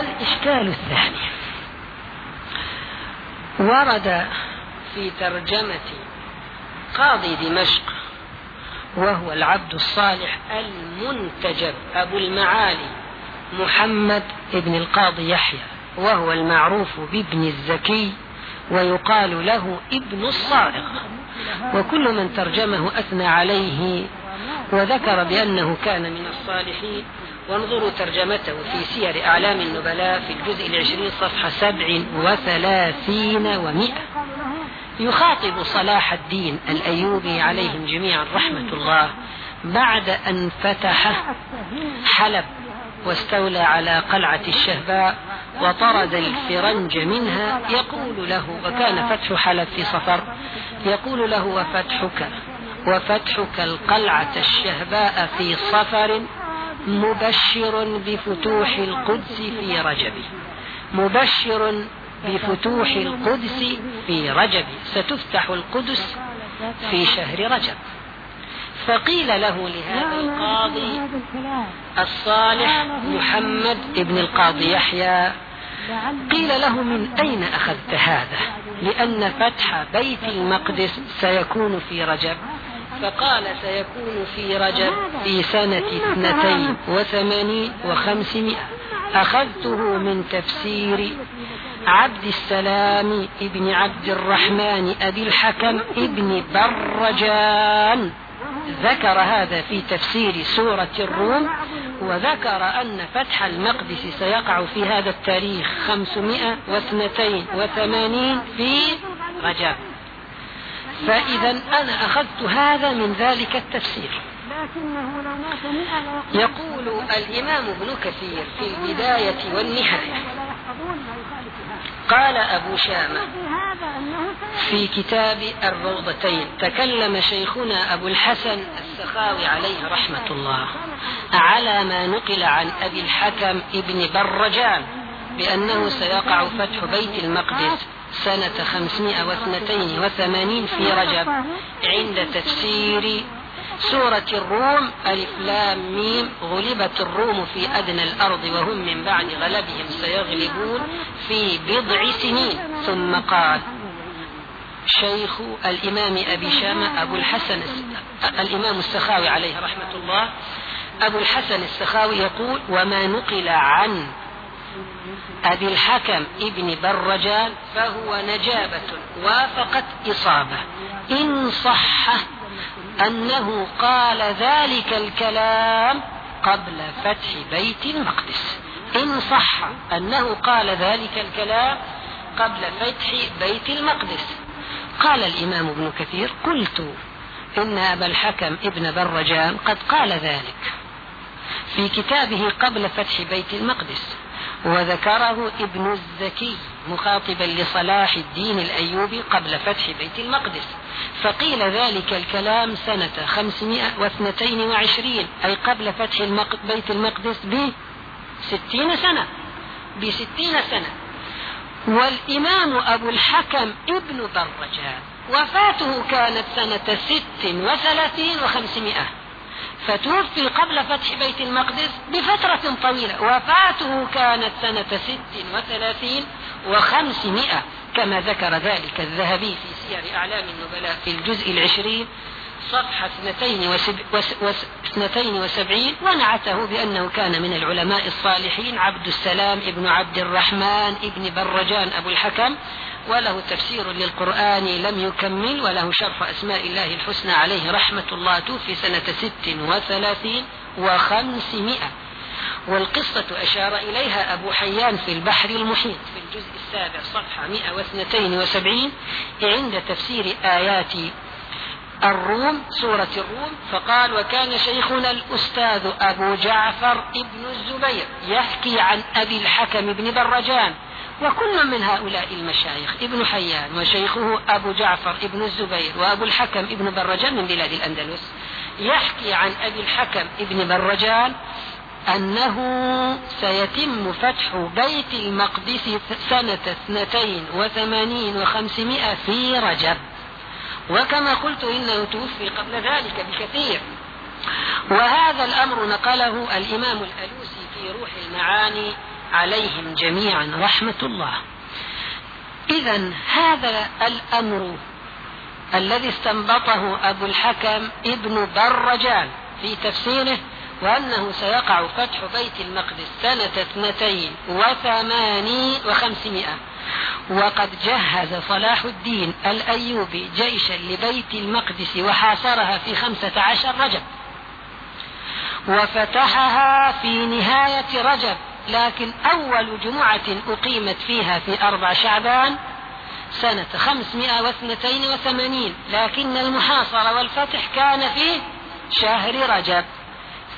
الإشكال الثاني. ورد في ترجمة قاضي دمشق وهو العبد الصالح المنتجب أبو المعالي محمد بن القاضي يحيى وهو المعروف بابن الزكي ويقال له ابن الصائغ وكل من ترجمه أثنى عليه وذكر بأنه كان من الصالحين. وانظروا ترجمته في سير أعلام النبلاء في الجزء العشرين صفحة سبع وثلاثين ومئة. يخاطب صلاح الدين الأيوبي عليهم جميعا رحمة الله بعد أن فتح حلب واستولى على قلعة الشهباء وطرد الفرنج منها يقول له وكان فتح حلب في صفر يقول له وفتحك وفتحك القلعة الشهباء في صفر مبشر بفتوح القدس في رجب مبشر بفتوح القدس في رجب ستفتح القدس في شهر رجب فقيل له لهذا القاضي الصالح محمد ابن القاضي يحيى قيل له من أين أخذت هذا لأن فتح بيت المقدس سيكون في رجب فقال سيكون في رجب في سنة اثنتين وثمانين وخمسمائة. أخذته من تفسير عبد السلام ابن عبد الرحمن أبي الحكم ابن برجان. ذكر هذا في تفسير سورة الروم وذكر أن فتح المقدس سيقع في هذا التاريخ خمسمائة واثنتين وثمانين في رجب. فإذا أنا أخذت هذا من ذلك التفسير. يقول الإمام ابن كثير في البداية والنهاية. قال أبو شامة في كتاب الروضتين تكلم شيخنا أبو الحسن السخاوي عليه رحمة الله على ما نقل عن أبي الحكم ابن برجان بأنه سيقع فتح بيت المقدس. سنة خمسمائة واثنتين وثمانين في رجب. عند تفسير سورة الروم ألف لام ميم غلبت الروم في أدنى الأرض وهم من بعد غلبهم سيغلبون في بضع سنين. ثم قال شيخ الإمام أبي شامة أبو الحسن الإمام السخاوي عليه رحمة الله أبو الحسن السخاوي يقول وما نقل عن أبي الحكم ابن برجان فهو نجابة وافقت إصابة. إن صح أنه قال ذلك الكلام قبل فتح بيت المقدس. إن صح أنه قال ذلك الكلام قبل فتح بيت المقدس. قال الإمام ابن كثير قلت إن أبا الحكم ابن برجان قد قال ذلك في كتابه قبل فتح بيت المقدس. وذكره ابن الزكي مخاطبا لصلاح الدين الأيوبي قبل فتح بيت المقدس. فقيل ذلك الكلام سنة خمسمائة واثنتين وعشرين أي قبل فتح بيت المقدس بستين سنة. بستين سنة. والإمام أبو الحكم ابن برجان وفاته كانت سنة ست وثلاثين وخمسمائة. فتوفي قبل فتح بيت المقدس بفترة طويلة. وفاته كانت سنة ست وثلاثين وخمسمائة كما ذكر ذلك الذهبي في سير أعلام النبلاء في الجزء العشرين صفحة اثنتين, وسب... وس... اثنتين وسبعين ونعته بأنه كان من العلماء الصالحين عبد السلام ابن عبد الرحمن ابن برجان أبو الحكم وله تفسير للقرآن لم يكمل وله شرح أسماء الله الحسنى عليه رحمة الله توفي سنة ست وثلاثين وخمسمائة. والقصة أشار إليها أبو حيان في البحر المحيط. في الجزء السابع صفحة 172 عند تفسير آيات الروم سورة الروم. فقال وكان شيخنا الأستاذ أبو جعفر ابن الزبير يحكي عن أبي الحكم بن برجان وكل من هؤلاء المشايخ ابن حيان وشيخه أبو جعفر ابن الزبير وأبو الحكم ابن برجان من بلاد الأندلس يحكي عن أبي الحكم ابن برجان أنه سيتم فتح بيت المقدس سنة اثنتين وثمانين وخمسمائة في رجب. وكما قلت إنه توفي قبل ذلك بكثير. وهذا الأمر نقله الإمام الألوسي في روح المعاني عليهم جميعا رحمة الله. إذا هذا الأمر الذي استنبطه أبو الحكم ابن برجان في تفسيره وأنه سيقع فتح بيت المقدس سنة اثنتين وثمانين وخمسمائة. وقد جهز صلاح الدين الأيوبي جيشا لبيت المقدس وحاصرها في خمسة عشر رجب. وفتحها في نهاية رجب. لكن أول جمعة أقيمت فيها في أربع شعبان سنة خمسمائة واثنتين وثمانين لكن المحاصرة والفتح كان في شهر رجب.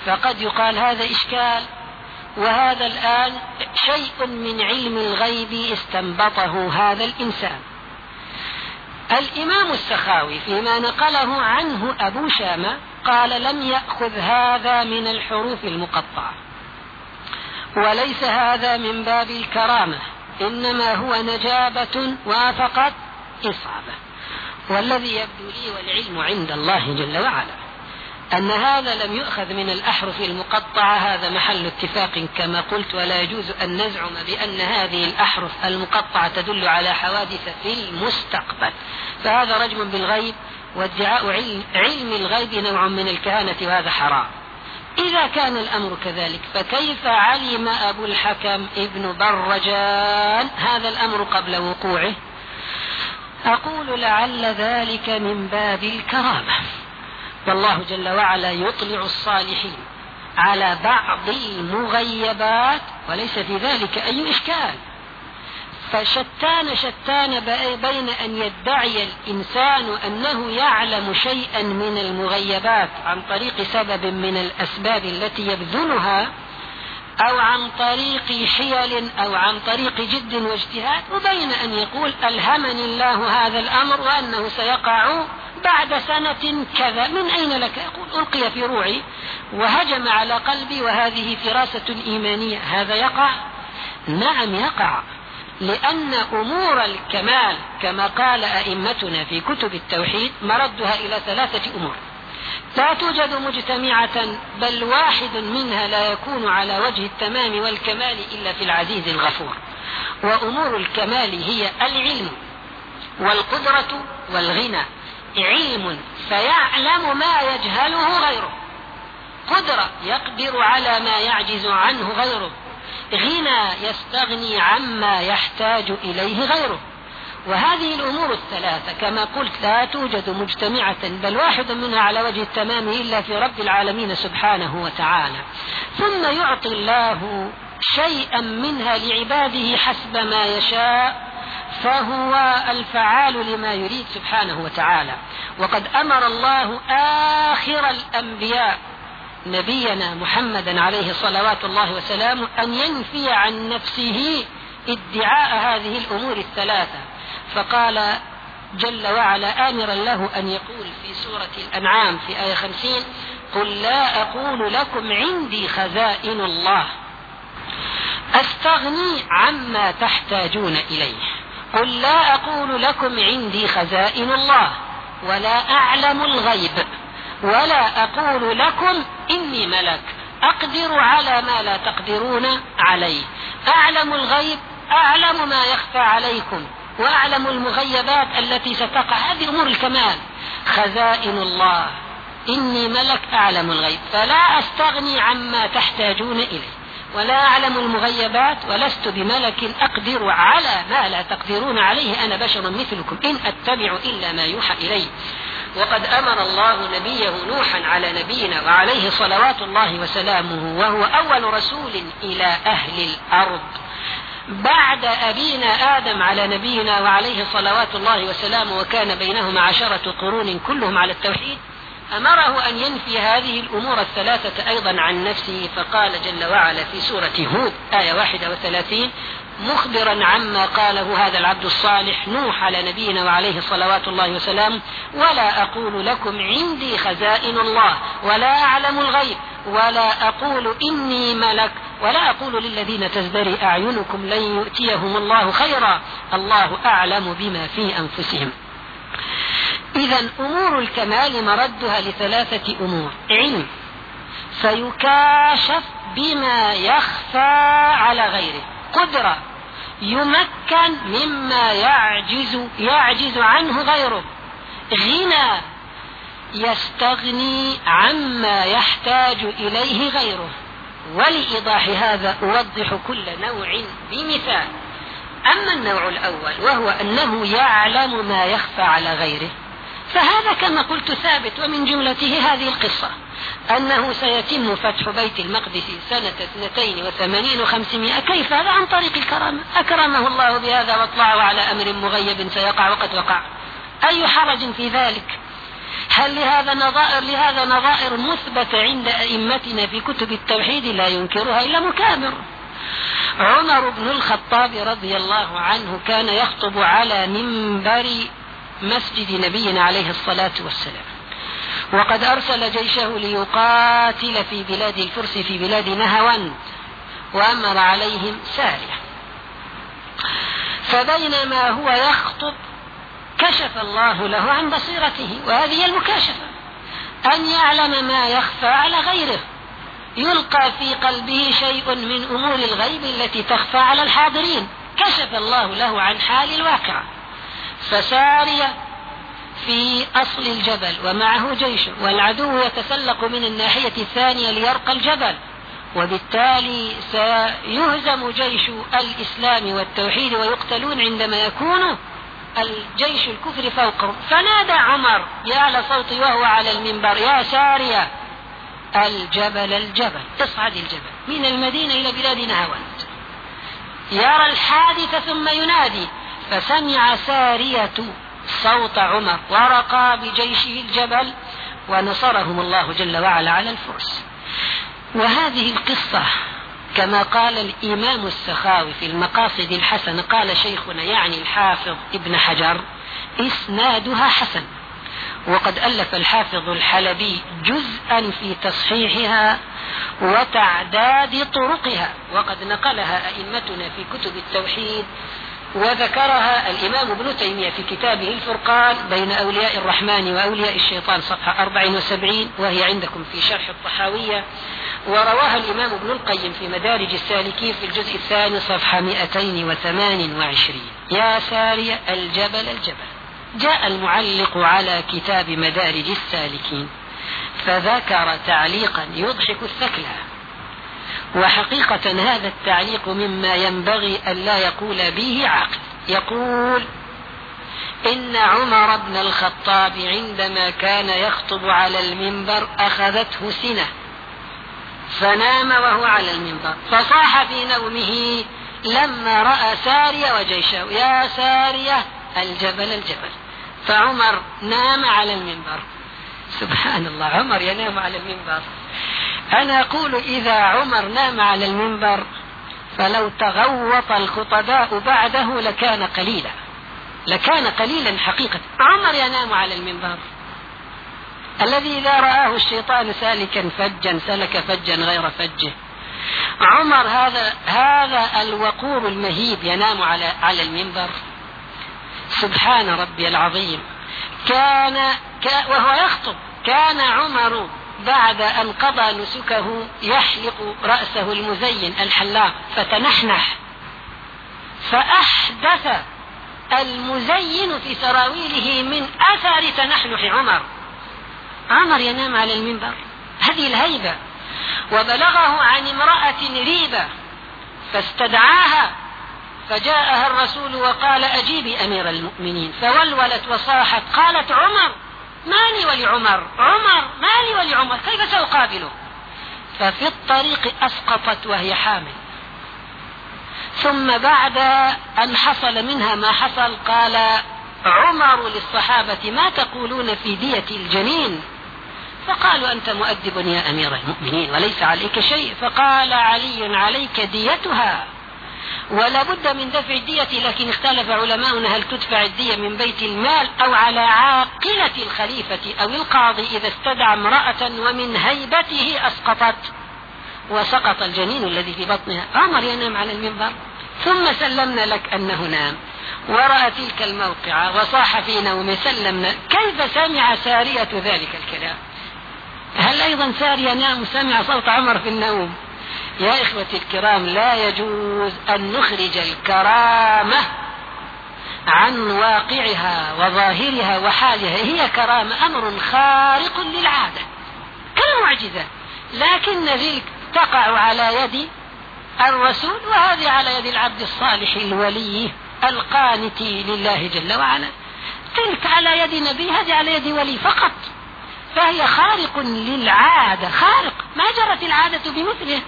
فقد يقال هذا إشكال وهذا الآن شيء من علم الغيب استنبطه هذا الإنسان. الإمام السخاوي فيما نقله عنه أبو شامة قال لم يأخذ هذا من الحروف المقطعة وليس هذا من باب الكرامة إنما هو نجابة وافقت إصابة. والذي يبدو لي والعلم عند الله جل وعلا أن هذا لم يؤخذ من الأحرف المقطعة هذا محل اتفاق كما قلت ولا يجوز أن نزعم بأن هذه الأحرف المقطعة تدل على حوادث في المستقبل. فهذا رجم بالغيب وادعاء علم, الغيب نوع من الكهانة وهذا حرام. إذا كان الأمر كذلك فكيف علم أبو الحكم ابن برجان هذا الأمر قبل وقوعه؟ أقول لعل ذلك من باب الكرامة. والله جل وعلا يطلع الصالحين على بعض المغيبات وليس في ذلك أي إشكال. فشتان شتان بين أن يدعي الإنسان أنه يعلم شيئا من المغيبات عن طريق سبب من الأسباب التي يبذلها أو عن طريق حيل أو عن طريق جد واجتهاد وبين أن يقول ألهمني الله هذا الأمر وأنه سيقع بعد سنة كذا من أين لك؟ يقول ألقي في روعي وهجم على قلبي وهذه فراسة إيمانية هذا يقع؟ نعم يقع. لأن أمور الكمال كما قال أئمتنا في كتب التوحيد مردها إلى ثلاثة أمور. لا توجد مجتمعة بل واحد منها لا يكون على وجه التمام والكمال إلا في العزيز الغفور. وأمور الكمال هي العلم والقدرة والغنى. علم فيعلم ما يجهله غيره. قدرة يقدر على ما يعجز عنه غيره. غنى يستغني عما يحتاج إليه غيره. وهذه الأمور الثلاثة كما قلت لا توجد مجتمعة بل واحد منها على وجه التمام إلا في رب العالمين سبحانه وتعالى. ثم يعطي الله شيئا منها لعباده حسب ما يشاء فهو الفعال لما يريد سبحانه وتعالى. وقد أمر الله آخر الأنبياء نبينا محمدا عليه صلوات الله وسلامه أن ينفي عن نفسه ادعاء هذه الأمور الثلاثة. فقال جل وعلا امرا له أن يقول في سورة الأنعام في آية خمسين قل لا أقول لكم عندي خزائن الله. أستغني عما تحتاجون إليه. قل لا أقول لكم عندي خزائن الله. ولا أعلم الغيب. ولا أقول لكم إني ملك. أقدر على ما لا تقدرون عليه. أعلم الغيب أعلم ما يخفى عليكم وأعلم المغيبات التي ستقع. هذه أمور الكمال. خزائن الله. إني ملك أعلم الغيب. فلا أستغني عما تحتاجون إليه. ولا أعلم المغيبات ولست بملك. أقدر على ما لا تقدرون عليه. أنا بشر مثلكم. إن أتبع إلا ما يوحى إلي. وقد أمر الله نبيه نوحا على نبينا وعليه صلوات الله وسلامه وهو أول رسول إلى أهل الأرض. بعد أبينا آدم على نبينا وعليه صلوات الله وسلامه وكان بينهما عشرة قرون كلهم على التوحيد أمره أن ينفي هذه الأمور الثلاثة أيضا عن نفسه فقال جل وعلا في سورة هود آية واحدة وثلاثين مخبرا عما قاله هذا العبد الصالح نوح على نبينا وعليه صلوات الله وسلامه ولا أقول لكم عندي خزائن الله ولا أعلم الغيب ولا أقول إني ملك ولا أقول للذين تزدري أعينكم لن يؤتيهم الله خيرا الله أعلم بما في أنفسهم. إذا أمور الكمال مردها لثلاثة أمور. علم. فيكاشف بما يخفى على غيره. قدرة يمكن مما يعجز يعجز عنه غيره. غنى يستغني عما يحتاج إليه غيره. ولإيضاح هذا أوضح كل نوع بمثال. أما النوع الأول وهو أنه يعلم ما يخفى على غيره. فهذا كما قلت ثابت ومن جملته هذه القصة أنه سيتم فتح بيت المقدس سنة اثنتين وثمانين وخمسمائة. كيف؟ هذا عن طريق الكرامة. أكرمه الله بهذا وأطلعه على أمر مغيب سيقع وقد وقع. أي حرج في ذلك؟ هل لهذا نظائر لهذا نظائر مثبتة عند أئمتنا في كتب التوحيد لا ينكرها إلا مكابر. عمر بن الخطاب رضي الله عنه كان يخطب على منبر مسجد نبينا عليه الصلاة والسلام. وقد أرسل جيشه ليقاتل في بلاد الفرس في بلاد نهوند وأمر عليهم سارية. فبينما هو يخطب كشف الله له عن بصيرته وهذه المكاشفة أن يعلم ما يخفى على غيره. يلقى في قلبه شيء من أمور الغيب التي تخفى على الحاضرين. كشف الله له عن حال الواقع فساري في أصل الجبل ومعه جيش والعدو يتسلق من الناحية الثانية ليرقى الجبل وبالتالي سيهزم جيش الإسلام والتوحيد ويقتلون عندما يكون الجيش الكفر فوقهم فنادى عمر يا صوتي وهو على المنبر يا سارية الجبل الجبل اصعد الجبل من المدينة إلى بلاد نهاوند يرى الحادث ثم ينادي فسمع سارية صوت عمر ورقى بجيشه الجبل ونصرهم الله جل وعلا على الفرس. وهذه القصة كما قال الإمام السخاوي في المقاصد الحسنة قال شيخنا يعني الحافظ ابن حجر إسنادها حسن. وقد ألف الحافظ الحلبي جزءا في تصحيحها وتعداد طرقها. وقد نقلها أئمتنا في كتب التوحيد وذكرها الإمام ابن تيمية في كتابه الفرقان بين أولياء الرحمن وأولياء الشيطان صفحة 74 وهي عندكم في شرح الطحاوية. ورواها الإمام ابن القيم في مدارج السالكين في الجزء الثاني صفحة 228 يا ساري الجبل الجبل. جاء المعلق على كتاب مدارج السالكين فذكر تعليقا يضحك الثكلى. وحقيقة هذا التعليق مما ينبغي ألا يقول به عاقل. يقول إن عمر بن الخطاب عندما كان يخطب على المنبر أخذته سنة فنام وهو على المنبر. فصاح في نومه لما رأى سارية وجيشه يا سارية الجبل الجبل. فعمر نام على المنبر. سبحان الله عمر ينام على المنبر. أنا أقول إذا عمر نام على المنبر فلو تغوط الخطباء بعده لكان قليلا. لكان قليلا حقيقة. عمر ينام على المنبر. الذي إذا رآه الشيطان سالكا فجا سلك فجا غير فجه. عمر هذا هذا الوقور المهيب ينام على على المنبر. سبحان ربي العظيم. كان وهو يخطب. كان عمر بعد أن قضى نسكه يحلق رأسه المزين الحلاق فتنحنح. فأحدث المزين في سراويله من أثر تنحنح عمر. عمر ينام على المنبر. هذه الهيبة. وبلغه عن امرأة ريبة فاستدعاها. فجاءها الرسول وقال أجيبي أمير المؤمنين. فولولت وصاحت. قالت عمر ما لي ولعمر. عمر ما لي ولعمر. كيف سأقابله؟ ففي الطريق أسقطت وهي حامل. ثم بعد أن حصل منها ما حصل قال عمر للصحابة ما تقولون في دية الجنين؟ فقالوا أنت مؤدب يا أمير المؤمنين وليس عليك شيء. فقال علي عليك ديتها. ولا بد من دفع الدية لكن اختلف علماؤنا هل تدفع الدية من بيت المال أو على عاقلة الخليفة أو القاضي إذا استدعى امرأة ومن هيبته أسقطت. وسقط الجنين الذي في بطنها عمر ينام على المنبر. ثم سلمنا لك أنه نام. ورأى تلك الموقعة وصاح في نومه. سلمنا. كيف سمع سارية ذلك الكلام؟ هل أيضا سارية نام؟ سمع صوت عمر في النوم. يا إخوتي الكرام لا يجوز أن نخرج الكرامة عن واقعها وظاهرها وحالها. هي كرامة أمر خارق للعادة كالمعجزة. لكن ذلك تقع على يد الرسول وهذه على يد العبد الصالح الولي القانت لله جل وعلا. تلك على يد نبي هذه على يد ولي فقط. فهي خارق للعادة خارق. ما جرت العادة بمثله.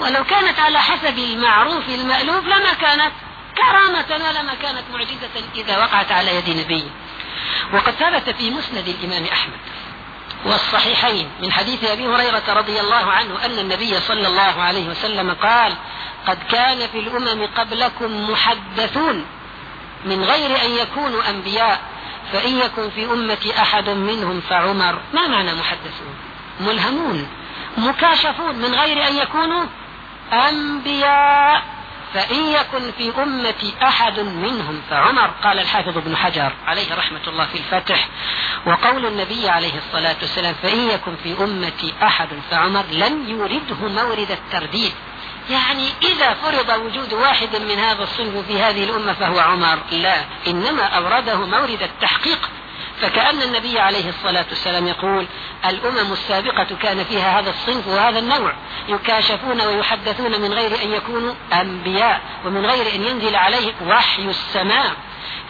ولو كانت على حسب المعروف المألوف لما كانت كرامة ولما كانت معجزة إذا وقعت على يد نبي. وقد ثبت في مسند الإمام أحمد. والصحيحين من حديث أبي هريرة رضي الله عنه أن النبي صلى الله عليه وسلم قال قد كان في الأمم قبلكم محدثون من غير أن يكونوا أنبياء فإن يكن في أمة أحد منهم فعمر. ما معنى محدثون؟ ملهمون مكاشفون من غير أن يكونوا أنبياء فإن يكن في أمتي أحد منهم فعمر قال الحافظ ابن حجر عليه رحمة الله في الفتح وقول النبي عليه الصلاة والسلام فإن يكن في أمتي أحد فعمر لم يورده مورد الترديد. يعني إذا فرض وجود واحد من هذا الصنف في هذه الأمة فهو عمر. لا إنما أورده مورد التحقيق. فكأن النبي عليه الصلاة والسلام يقول الأمم السابقة كان فيها هذا الصنف وهذا النوع يكاشفون ويحدثون من غير أن يكونوا أنبياء ومن غير أن ينزل عليهم وحي السماء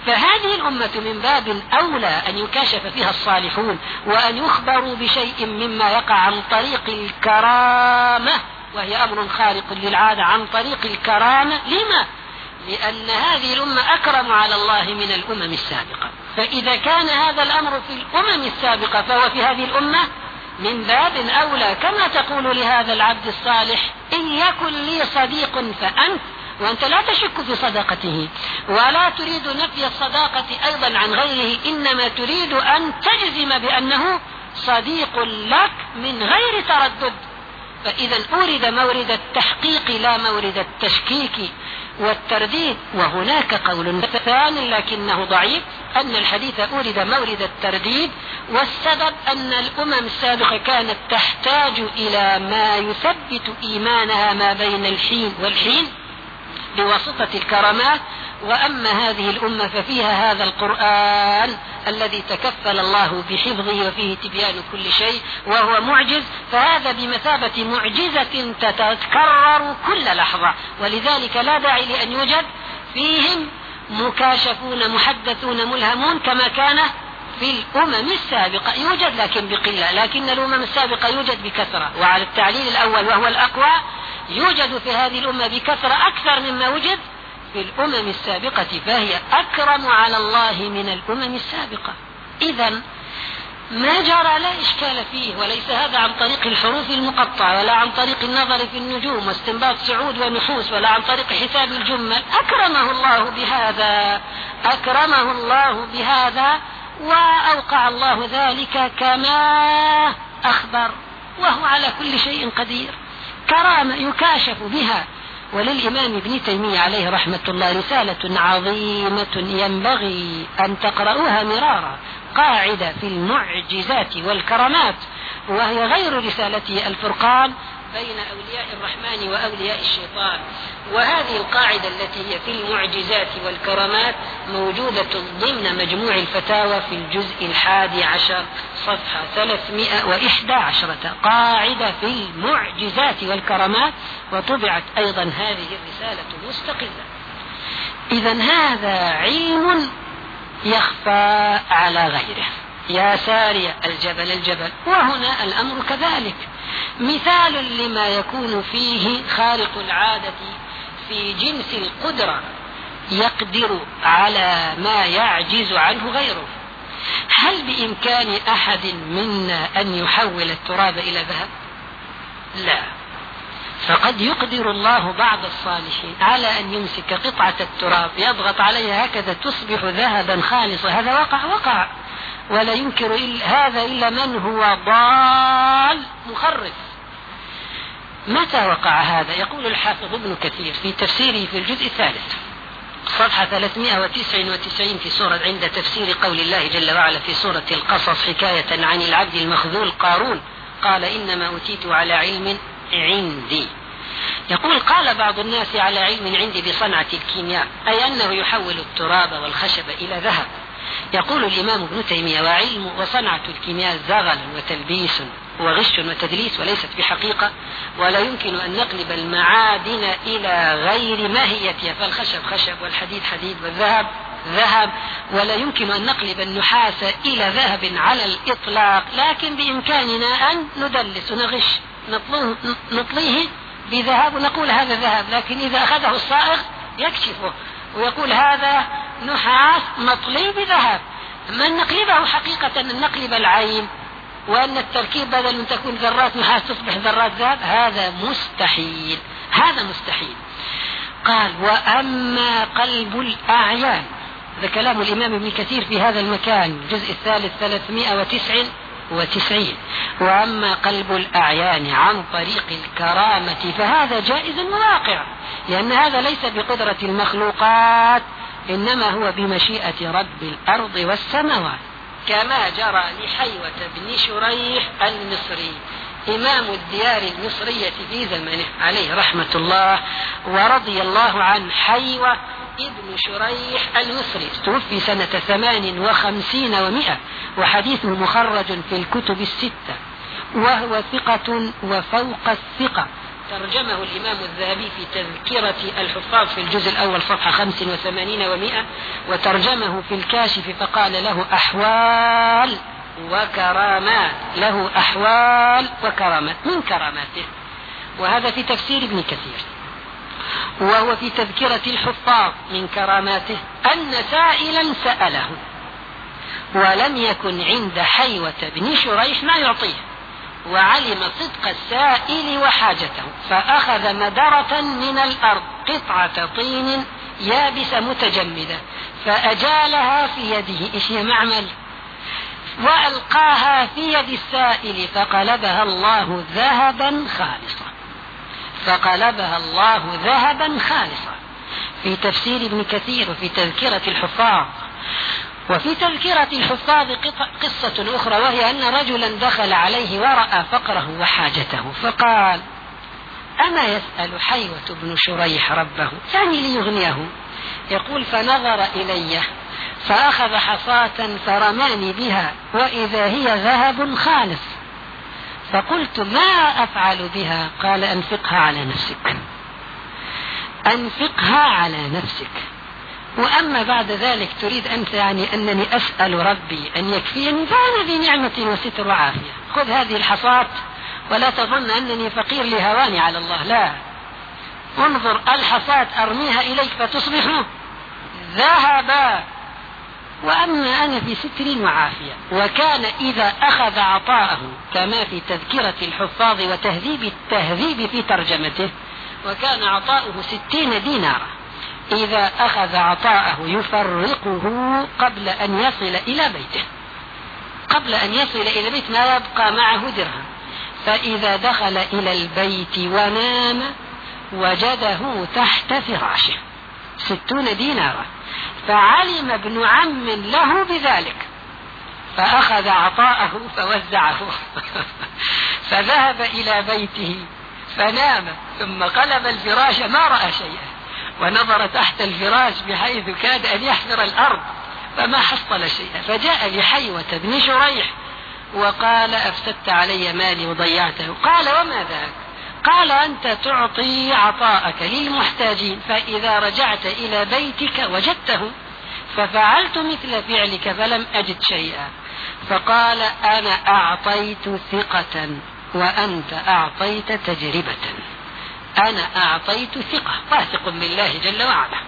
فهذه الأمة من باب أولى أن يكاشف فيها الصالحون وأن يخبروا بشيء مما يقع عن طريق الكرامة وهي أمر خارق للعادة عن طريق الكرامة لما؟ لأن هذه الأمة أكرم على الله من الأمم السابقة. فإذا كان هذا الأمر في الأمم السابقة فهو في هذه الأمة من باب أولى. كما تقول لهذا العبد الصالح إن يكن لي صديق فأنت وأنت لا تشك في صداقته. ولا تريد نفي الصداقة أيضا عن غيره إنما تريد أن تجزم بأنه صديق لك من غير تردد. فإذا أورد مورد التحقيق لا مورد التشكيك. والترديد وهناك قول ثان لكنه ضعيف أن الحديث أورد مورد الترديد والسبب أن الأمم السابقة كانت تحتاج إلى ما يثبت إيمانها ما بين الحين والحين بواسطة الكرامات وأما هذه الأمة ففيها هذا القرآن الذي تكفل الله بحفظه وفيه تبيان كل شيء وهو معجز فهذا بمثابة معجزة تتكرر كل لحظة. ولذلك لا داعي لأن يوجد فيهم مكاشفون محدثون ملهمون كما كان في الأمم السابقة. يوجد لكن بقلة لكن الأمم السابقة يوجد بكثرة. وعلى التعليل الأول وهو الأقوى يوجد في هذه الأمة بكثرة أكثر مما وجد في الأمم السابقة فهي أكرم على الله من الأمم السابقة. إذا ما جرى لا إشكال فيه وليس هذا عن طريق الحروف المقطعة ولا عن طريق النظر في النجوم واستنباط سعود ونحوس ولا عن طريق حساب الجمل. أكرمه الله بهذا أكرمه الله بهذا وأوقع الله ذلك كما أخبر وهو على كل شيء قدير. كرامة يكاشف بها وللإمام ابن تيمية عليه رحمة الله رسالة عظيمة ينبغي أن تقرؤوها مرارا قاعدة في المعجزات والكرامات وهي غير رسالته الفرقان بين أولياء الرحمن وأولياء الشيطان. وهذه القاعدة التي هي في المعجزات والكرامات موجودة ضمن مجموع الفتاوى في الجزء الحادي عشر صفحة 311 قاعدة في المعجزات والكرامات وطبعت أيضا هذه الرسالة مستقلة. إذا هذا علم يخفى على غيره. يا ساري الجبل الجبل وهنا الأمر كذلك. مثال لما يكون فيه خارق العادة في جنس القدرة يقدر على ما يعجز عنه غيره. هل بإمكان أحد منا أن يحول التراب إلى ذهب؟ لا. فقد يقدر الله بعض الصالحين على أن يمسك قطعة التراب يضغط عليها هكذا تصبح ذهبا خالصا. هذا وقع وقع ولا ينكر هذا إلا من هو ضال مخرف. متى وقع هذا؟ يقول الحافظ ابن كثير في تفسيره في الجزء الثالث صفحة 399 في سورة عند تفسير قول الله جل وعلا في سورة القصص حكاية عن العبد المخذول قارون. قال إنما أوتيت على علم عندي. يقول قال بعض الناس على علم عندي بصنعة الكيمياء أي أنه يحول التراب والخشب إلى ذهب. يقول الإمام ابن تيمية وعلم وصنعة الكيمياء زغل وتلبيس وغش وتدليس وليست بحقيقة ولا يمكن أن نقلب المعادن إلى غير ماهيتها فالخشب خشب والحديد حديد والذهب ذهب ولا يمكن أن نقلب النحاس إلى ذهب على الإطلاق لكن بإمكاننا أن ندلس ونغش. نطليه بذهب ونقول هذا ذهب لكن إذا أخذه الصائغ يكشفه ويقول هذا نحاس مطلي بذهب. من نقلبه حقيقة أن نقلب العين وأن التركيب بدل من تكون ذرات نحاس تصبح ذرات ذهب هذا مستحيل. هذا مستحيل. قال وأما قلب الأعيان. هذا كلام الإمام ابن كثير في هذا المكان الجزء الثالث 399 وأما قلب الأعيان عن طريق الكرامة فهذا جائز واقع لأن هذا ليس بقدرة المخلوقات إنما هو بمشيئة رب الأرض والسماوات. كما جرى لحيوة بن شريح المصري إمام الديار المصرية في زمنه عليه رحمة الله ورضي الله عن حيوة ابن شريح المصري توفي سنة ثمان وخمسين ومائة وحديثه مخرج في الكتب الستة. وهو ثقة وفوق الثقة. ترجمه الإمام الذهبي في تذكرة الحفاظ في الجزء الأول صفحة خمس وثمانين ومائة وترجمه في الكاشف فقال له أحوال وكرامات. له أحوال وكرامات من كراماته؟ وهذا في تفسير ابن كثير. وهو في تذكرة الحفاظ من كراماته أن سائلا سأله ولم يكن عند حيوة بن شريح ما يعطيه وعلم صدق السائل وحاجته فأخذ مدرة من الأرض قطعة طين يابسة متجمدة فأجالها في يده إيش هي معمل؟ وألقاها في يد السائل فقلبها الله ذهبا خالصا. فقلبها الله ذهبا خالصا. في تفسير ابن كثير وفي تذكرة الحفاظ. وفي تذكرة الحفاظ قصة أخرى وهي أن رجلا دخل عليه ورأى فقره وحاجته فقال أما يسأل حيوة بن شريح ربه؟ يعني ليغنيه. يقول فنظر إلي فأخذ حصاة فرماني بها وإذا هي ذهب خالص. فقلت ما أفعل بها؟ قال أنفقها على نفسك. أنفقها على نفسك. وأما بعد ذلك تريد أنت يعني أنني أسأل ربي أن يكفيني فأنا ذي نعمة وستر وعافية. خذ هذه الحصاة ولا تظن أنني فقير لهواني على الله لا. انظر الحصاة أرميها إليك فتصبح ذهبا. وأما أنا في ستر وعافية وكان إذا أخذ عطاءه كما في تذكرة الحفاظ وتهذيب التهذيب في ترجمته وكان عطاؤه ستين دينارا. إذا أخذ عطاءه يفرقه قبل أن يصل إلى بيته. قبل أن يصل إلى بيت ما يبقى معه درهم. فإذا دخل إلى البيت ونام وجده تحت فراشه. ستون دينارا. فعلم ابن عم له بذلك فأخذ عطاءه فوزعه. فذهب إلى بيته فنام ثم قلب الفراش ما رأى شيئا ونظر تحت الفراش بحيث كاد أن يحفر الأرض فما حصل شيئا. فجاء لحيوة بن شريح وقال أفسدت علي مالي وضيعته. قال وما ذاك؟ قال أنت تعطي عطاءك للمحتاجين فإذا رجعت إلى بيتك وجدته ففعلت مثل فعلك فلم أجد شيئا. فقال أنا أعطيت ثقة وأنت أعطيت تجربة. أنا أعطيت ثقة واثق بالله جل وعلا.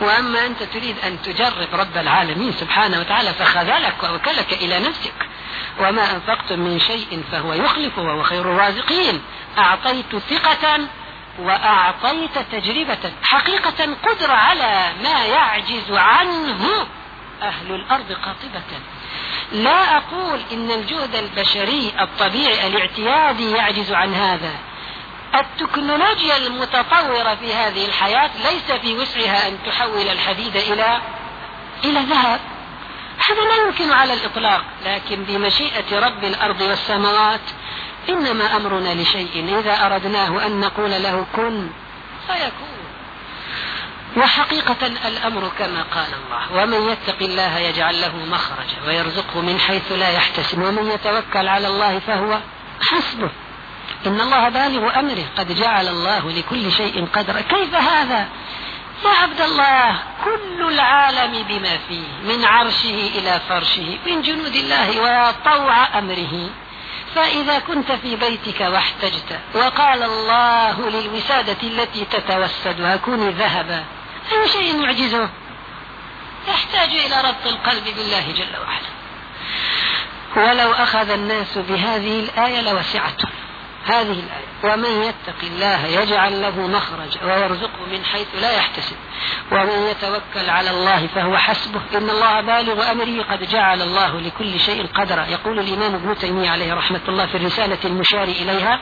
وأما أنت تريد أن تجرب رب العالمين سبحانه وتعالى فخذلك ووكلك إلى نفسك. وما أنفقتم من شيء فهو يخلف وهو خير الرازقين. أعطيت ثقة وأعطيت تجربة حقيقة قدرة على ما يعجز عنه أهل الأرض قاطبة. لا أقول إن الجهد البشري الطبيعي الاعتيادي يعجز عن هذا. التكنولوجيا المتطورة في هذه الحياة ليس في وسعها أن تحول الحديد إلى إلى ذهب. هذا لا يمكن على الإطلاق لكن بمشيئة رب الأرض والسماوات إنما أمرنا لشيء إذا أردناه أن نقول له كن فيكون. وحقيقة الأمر كما قال الله ومن يتق الله يجعل له مخرجا ويرزقه من حيث لا يحتسب ومن يتوكل على الله فهو حسبه. إن الله بالغ أمره قد جعل الله لكل شيء قدرا. كيف هذا؟ يا عبد الله كل العالم بما فيه من عرشه إلى فرشه من جنود الله وطوع أمره. فإذا كنت في بيتك واحتجت وقال الله للوسادة التي تتوسدها كوني ذهبا أي شيء يعجزه؟ يحتاج إلى ربط القلب بالله جل وعلا. ولو أخذ الناس بهذه الآية لوسعتهم. هذه الآية ومن يتق الله يجعل له مخرجا ويرزقه من حيث لا يحتسب. ومن يتوكل على الله فهو حسبه. إن الله بالغ أمره. قد جعل الله لكل شيء قدرا. يقول الإمام ابن تيمية عليه رحمة الله في الرسالة المشار إليها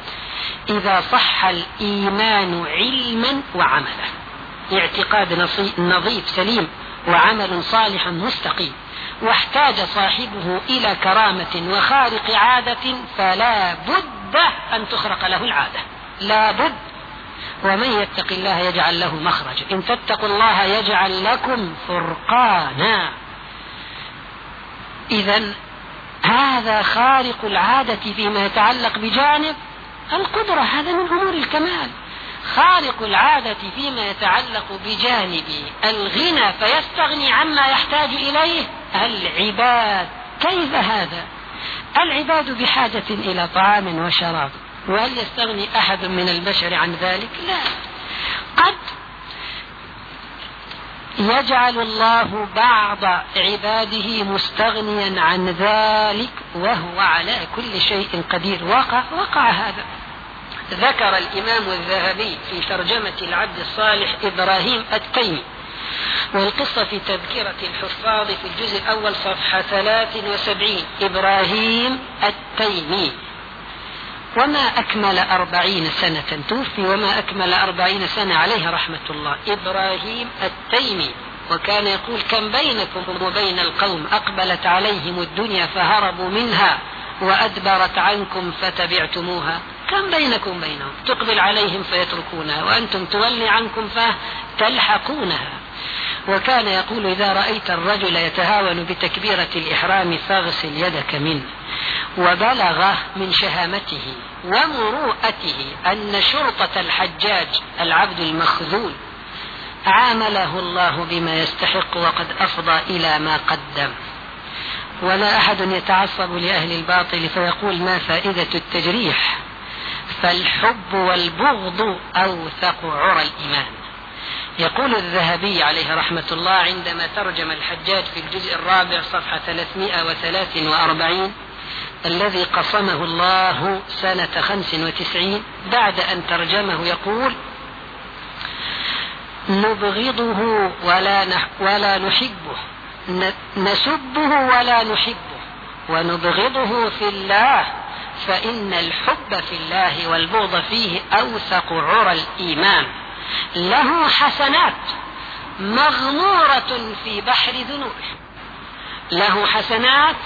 إذا صح الإيمان علما وعملا. اعتقاد نظيف سليم وعمل صالح مستقيم. واحتاج صاحبه إلى كرامة وخارق عادة فلا بد أن تخرق له العادة. لا بد ومن يتق الله يجعل له مخرجا إن تتقوا الله يجعل لكم فرقانا. إذا هذا خارق العادة فيما يتعلق بجانب القدرة. هذا من أمور الكمال. خارق العادة فيما يتعلق بجانب الغنى فيستغني عما يحتاج إليه العباد. كيف هذا؟ العباد بحاجة إلى طعام وشراب. وهل يستغني أحد من البشر عن ذلك؟ لا. قد يجعل الله بعض عباده مستغنيا عن ذلك وهو على كل شيء قدير. وقع وقع هذا. ذكر الإمام الذهبي في ترجمة العبد الصالح إبراهيم التيمي. والقصة في تذكرة الحفاظ في الجزء الأول صفحة 73 إبراهيم التيمي. وما أكمل أربعين سنة. توفي وما أكمل أربعين سنة عليه رحمة الله. إبراهيم التيمي. وكان يقول كم بينكم وبين القوم؟ أقبلت عليهم الدنيا فهربوا منها وأدبرت عنكم فتبعتموها. كم بينكم بينهم تقبل عليهم فيتركونها وأنتم تولي عنكم فتلحقونها. وكان يقول إذا رأيت الرجل يتهاون بتكبيرة الإحرام فاغسل يدك منه. وبلغ من شهامته ومروءته أن شرطة الحجاج العبد المخذول عامله الله بما يستحق وقد أفضى إلى ما قدم. ولا أحد يتعصب لأهل الباطل فيقول ما فائدة التجريح؟ فالحب والبغض أوثق عرى الإيمان. يقول الذهبي عليه رحمة الله عندما ترجم الحجاج في الجزء الرابع صفحة 343 الذي قصمه الله سنة 95 بعد أن ترجمه يقول نبغضه ولا ولا نحبه نسبه ولا نحبه ونبغضه في الله فإن الحب في الله والبغض فيه أوثق عرى الإيمان. له حسنات مغمورة في بحر ذنوبه له حسنات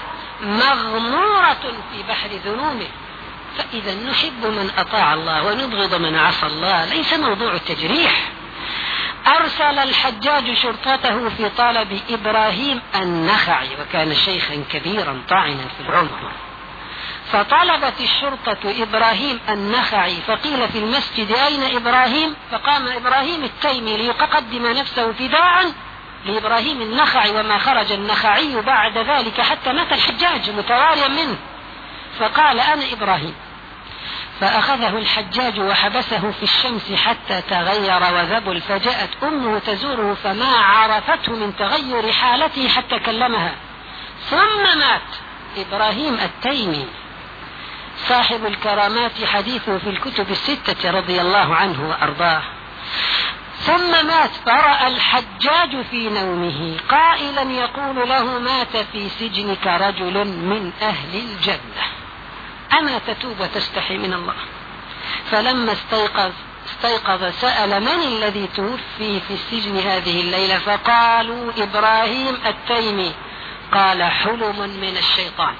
مغمورة في بحر ذنوبه. فإذا نحب من أطاع الله ونبغض من عصى الله ليس موضوع التجريح. أرسل الحجاج شرطته في طلب إبراهيم النخعي وكان شيخا كبيرا طاعنا في العمر. فطلبت الشرطة إبراهيم النخعي فقيل في المسجد أين إبراهيم؟ فقام إبراهيم التيمي ليقدم نفسه فداء لإبراهيم النخعي وما خرج النخعي بعد ذلك حتى مات الحجاج متواريا منه. فقال أنا إبراهيم. فأخذه الحجاج وحبسه في الشمس حتى تغير وذبل فجاءت أمه تزوره فما عرفته من تغير حالته حتى كلمها. ثم مات إبراهيم التيمي. صاحب الكرامات حديثه في الكتب الستة رضي الله عنه وأرضاه. ثم مات فرأى الحجاج في نومه. قائلا يقول له مات في سجنك رجل من أهل الجنة. أما تتوب وتستحي من الله. فلما استيقظ استيقظ سأل من الذي توفي في السجن هذه الليلة؟ فقالوا إبراهيم التيمي. قال حلم من الشيطان.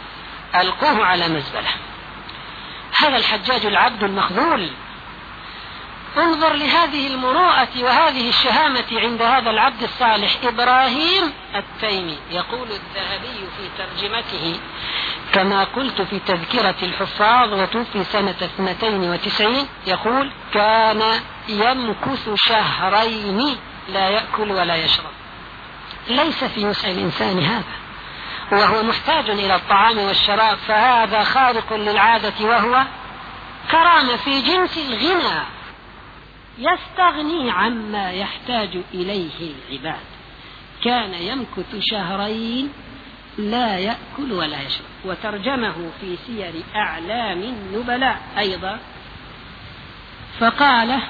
ألقوه على مزبلة. هذا الحجاج العبد المخذول. انظر لهذه المروءة وهذه الشهامة عند هذا العبد الصالح إبراهيم التيمي. يقول الذهبي في ترجمته كما قلت في تذكرة الحفاظ وتوفي سنة 92 يقول كان يمكث شهرين لا يأكل ولا يشرب. ليس في وسع الإنسان هذا. وهو محتاج إلى الطعام والشراب فهذا خارق للعادة وهو كرامة في جنس الغنى. يستغني عما يحتاج إليه العباد. كان يمكث شهرين لا يأكل ولا يشرب وترجمه في سير أعلام النبلاء أيضا. فقال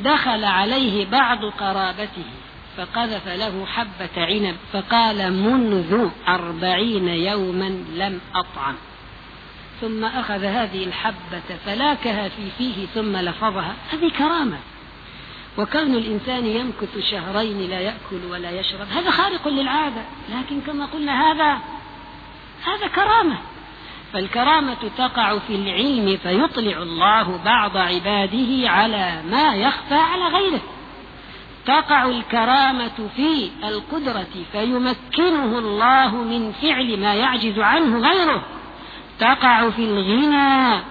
دخل عليه بعض قرابته فقذف له حبة عنب فقال منذ أربعين يوما لم أطعم. ثم أخذ هذه الحبة فلاكها في فيه ثم لفظها. هذه كرامة. وكون الإنسان يمكث شهرين لا يأكل ولا يشرب هذا خارق للعادة. لكن كما قلنا هذا هذا كرامة. فالكرامة تقع في العلم فيطلع الله بعض عباده على ما يخفى على غيره. تقع الكرامة في القدرة فيمكنه الله من فعل ما يعجز عنه غيره. تقع في الغنى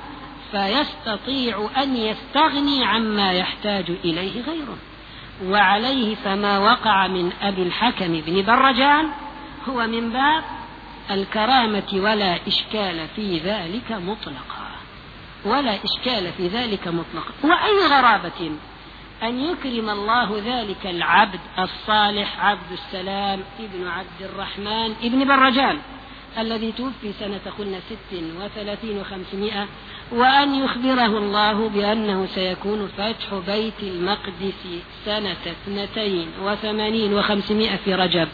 فيستطيع أن يستغني عما يحتاج إليه غيره. وعليه فما وقع من أبي الحكم بن برجان هو من باب الكرامة ولا إشكال في ذلك مطلقا. ولا إشكال في ذلك مطلقا. وأي غرابة أن يكرم الله ذلك العبد الصالح عبد السلام ابن عبد الرحمن ابن برجان الذي توفي سنة قلنا ست وثلاثين وخمسمائة وأن يخبره الله بأنه سيكون فتح بيت المقدس سنة اثنتين وثمانين وخمسمائة في رجب.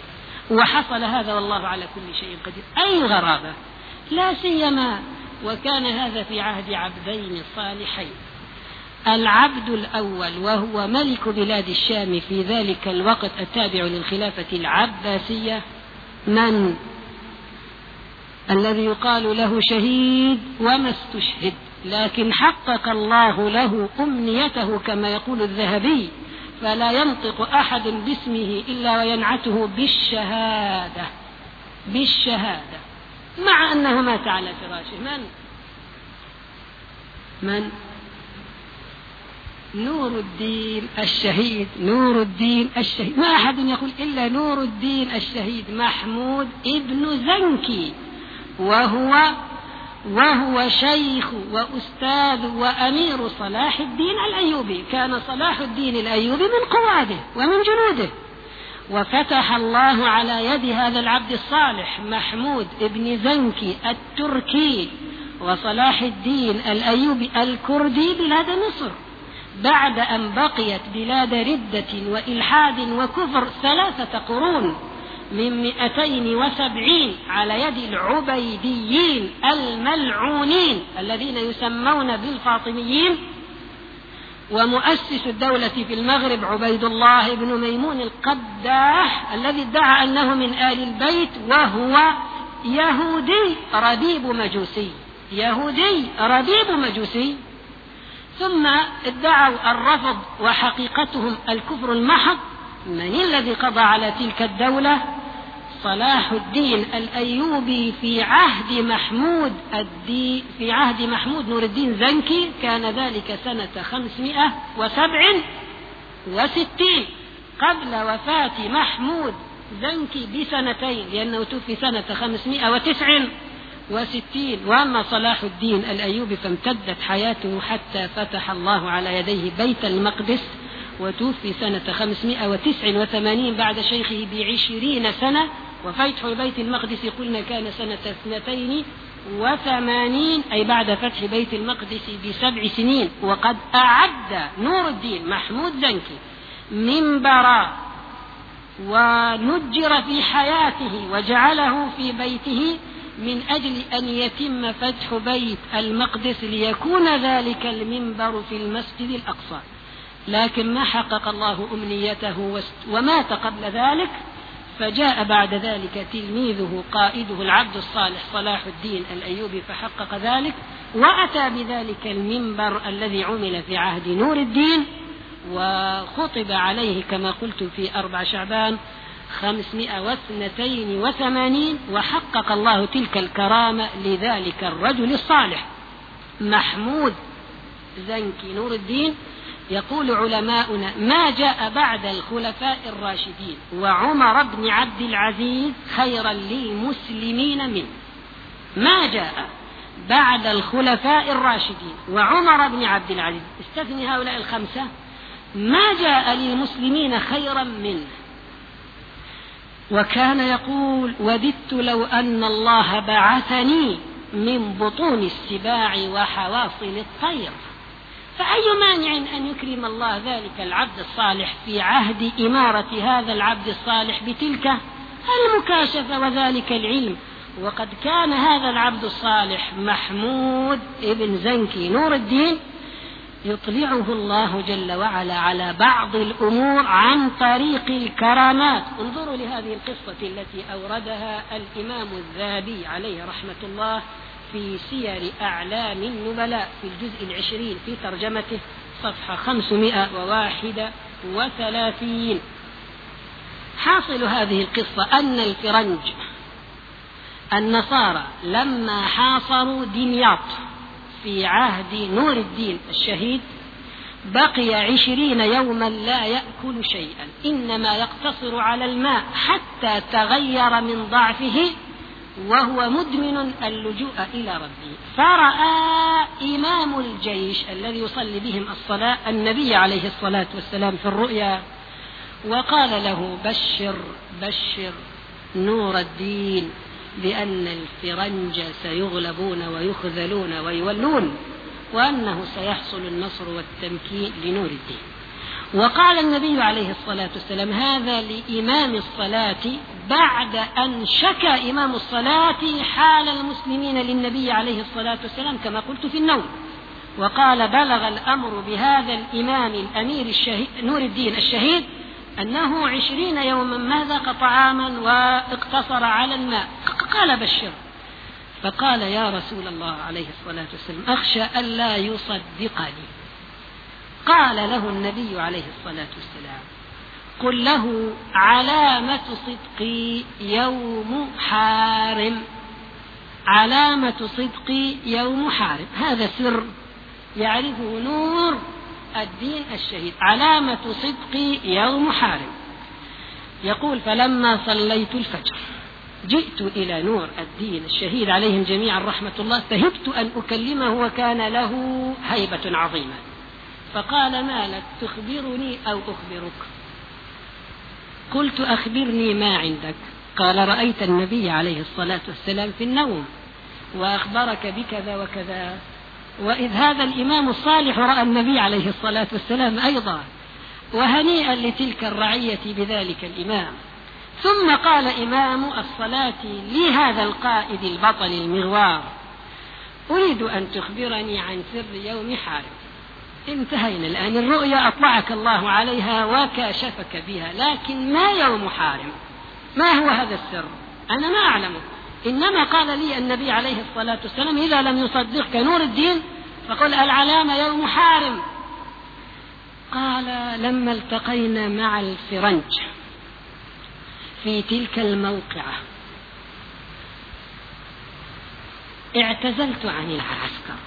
وحصل هذا والله على كل شيء قدير. أي غرابة؟ لا سيما وكان هذا في عهد عبدين صالحين. العبد الأول وهو ملك بلاد الشام في ذلك الوقت التابع للخلافة العباسية من؟ الذي يقال له شهيد وما استشهد لكن حقق الله له أمنيته كما يقول الذهبي فلا ينطق أحد باسمه إلا وينعته بالشهادة بالشهادة مع أنه مات على فراشه من؟ من؟ نور الدين الشهيد نور الدين الشهيد. ما أحد يقول إلا نور الدين الشهيد محمود ابن زنكي. وهو وهو شيخ وأستاذ وأمير صلاح الدين الأيوبي. كان صلاح الدين الأيوبي من قواده ومن جنوده. وفتح الله على يد هذا العبد الصالح محمود بن زنكي التركي وصلاح الدين الأيوبي الكردي بلاد مصر. بعد أن بقيت بلاد ردة وإلحاد وكفر ثلاثة قرون من مئتين وسبعين على يد العبيديين الملعونين الذين يسمون بالفاطميين. ومؤسس الدولة في المغرب عبيد الله بن ميمون القداح الذي ادعى أنه من آل البيت وهو يهودي ربيب مجوسي. يهودي ربيب مجوسي. ثم ادعوا الرفض وحقيقتهم الكفر المحض. من الذي قضى على تلك الدولة؟ صلاح الدين الأيوبي في عهد محمود الدين في عهد محمود نور الدين زنكي. كان ذلك سنة خمسمائة وسبع وستين قبل وفاة محمود زنكي بسنتين لأنه توفي سنة خمسمائة وتسع وستين. وأما صلاح الدين الأيوبي فامتدت حياته حتى فتح الله على يديه بيت المقدس وتوفي سنة خمسمائة وتسع وثمانين بعد شيخه بعشرين سنة. وفتح بيت المقدس قلنا كان سنة اثنتين وثمانين أي بعد فتح بيت المقدس بسبع سنين. وقد أعد نور الدين محمود زنكي منبرا ونجر في حياته وجعله في بيته من أجل أن يتم فتح بيت المقدس ليكون ذلك المنبر في المسجد الأقصى. لكن ما حقق الله أمنيته ومات قبل ذلك؟ فجاء بعد ذلك تلميذه قائده العبد الصالح صلاح الدين الأيوبي فحقق ذلك وأتى بذلك المنبر الذي عمل في عهد نور الدين وخطب عليه كما قلت في أربع شعبان خمسمائة واثنتين وثمانين وحقق الله تلك الكرامة لذلك الرجل الصالح. محمود زنكي نور الدين يقول علماؤنا ما جاء بعد الخلفاء الراشدين وعمر بن عبد العزيز خيرا للمسلمين منه؟ ما جاء بعد الخلفاء الراشدين وعمر بن عبد العزيز. استثني هؤلاء الخمسة. ما جاء للمسلمين خيرا منه؟ وكان يقول وددت لو أن الله بعثني من بطون السباع وحواصل الطير. فأي مانع أن يكرم الله ذلك العبد الصالح في عهد إمارة هذا العبد الصالح بتلك المكاشفة وذلك العلم؟ وقد كان هذا العبد الصالح محمود ابن زنكي. نور الدين؟ يطلعه الله جل وعلا على بعض الأمور عن طريق الكرامات. انظروا لهذه القصة التي أوردها الإمام الذهبي عليه رحمة الله في سير أعلام النبلاء في الجزء العشرين في ترجمته صفحة خمسمائة وواحد وثلاثين. حاصل هذه القصة أن الفرنج النصارى لما حاصروا دمياط في عهد نور الدين الشهيد بقي عشرين يوما لا يأكل شيئا إنما يقتصر على الماء حتى تغير من ضعفه وهو مدمن اللجوء إلى ربه. فرأى إمام الجيش الذي يصلي بهم الصلاة النبي عليه الصلاة والسلام في الرؤيا وقال له بشر بشر نور الدين. بأن الفرنج سيغلبون ويخذلون ويولون وأنه سيحصل النصر والتمكين لنور الدين. وقال النبي عليه الصلاة والسلام هذا لإمام الصلاة بعد أن شكى إمام الصلاة حال المسلمين للنبي عليه الصلاة والسلام كما قلت في النوم. وقال بلغ الأمر بهذا الإمام الأمير الشهيد نور الدين الشهيد أنه عشرين يوما ما ذاق طعاما واقتصر على الماء. قال بشر. فقال يا رسول الله عليه الصلاة والسلام أخشى ألا يصدقني. قال له النبي عليه الصلاة والسلام قل له علامة صدقي يوم حارم. علامة صدقي يوم حارم. هذا سر يعرفه نور الدين الشهيد. علامة صدقي يوم حارم يقول فلما صليت الفجر جئت إلى نور الدين الشهيد عليهم جميعا رحمة الله فهبت أن أكلمه وكان له هيبة عظيمة. فقال ما لك تخبرني أو أخبرك؟ قلت أخبرني ما عندك. قال رأيت النبي عليه الصلاة والسلام في النوم وأخبرك بكذا وكذا. وإذ هذا الإمام الصالح رأى النبي عليه الصلاة والسلام أيضا وهنيئا لتلك الرعية بذلك الإمام. ثم قال إمام الصلاة لهذا القائد البطل المغوار أريد أن تخبرني عن سر يوم حارب انتهينا الآن الرؤيا أطلعك الله عليها وكاشفك بها لكن ما يوم حارم ما هو هذا السر؟ أنا ما أعلمه. إنما قال لي النبي عليه الصلاة والسلام إذا لم يصدقك نور الدين فقل العلامة يوم حارم قال لما التقينا مع الفرنج في تلك الموقعة اعتزلت عن العسكر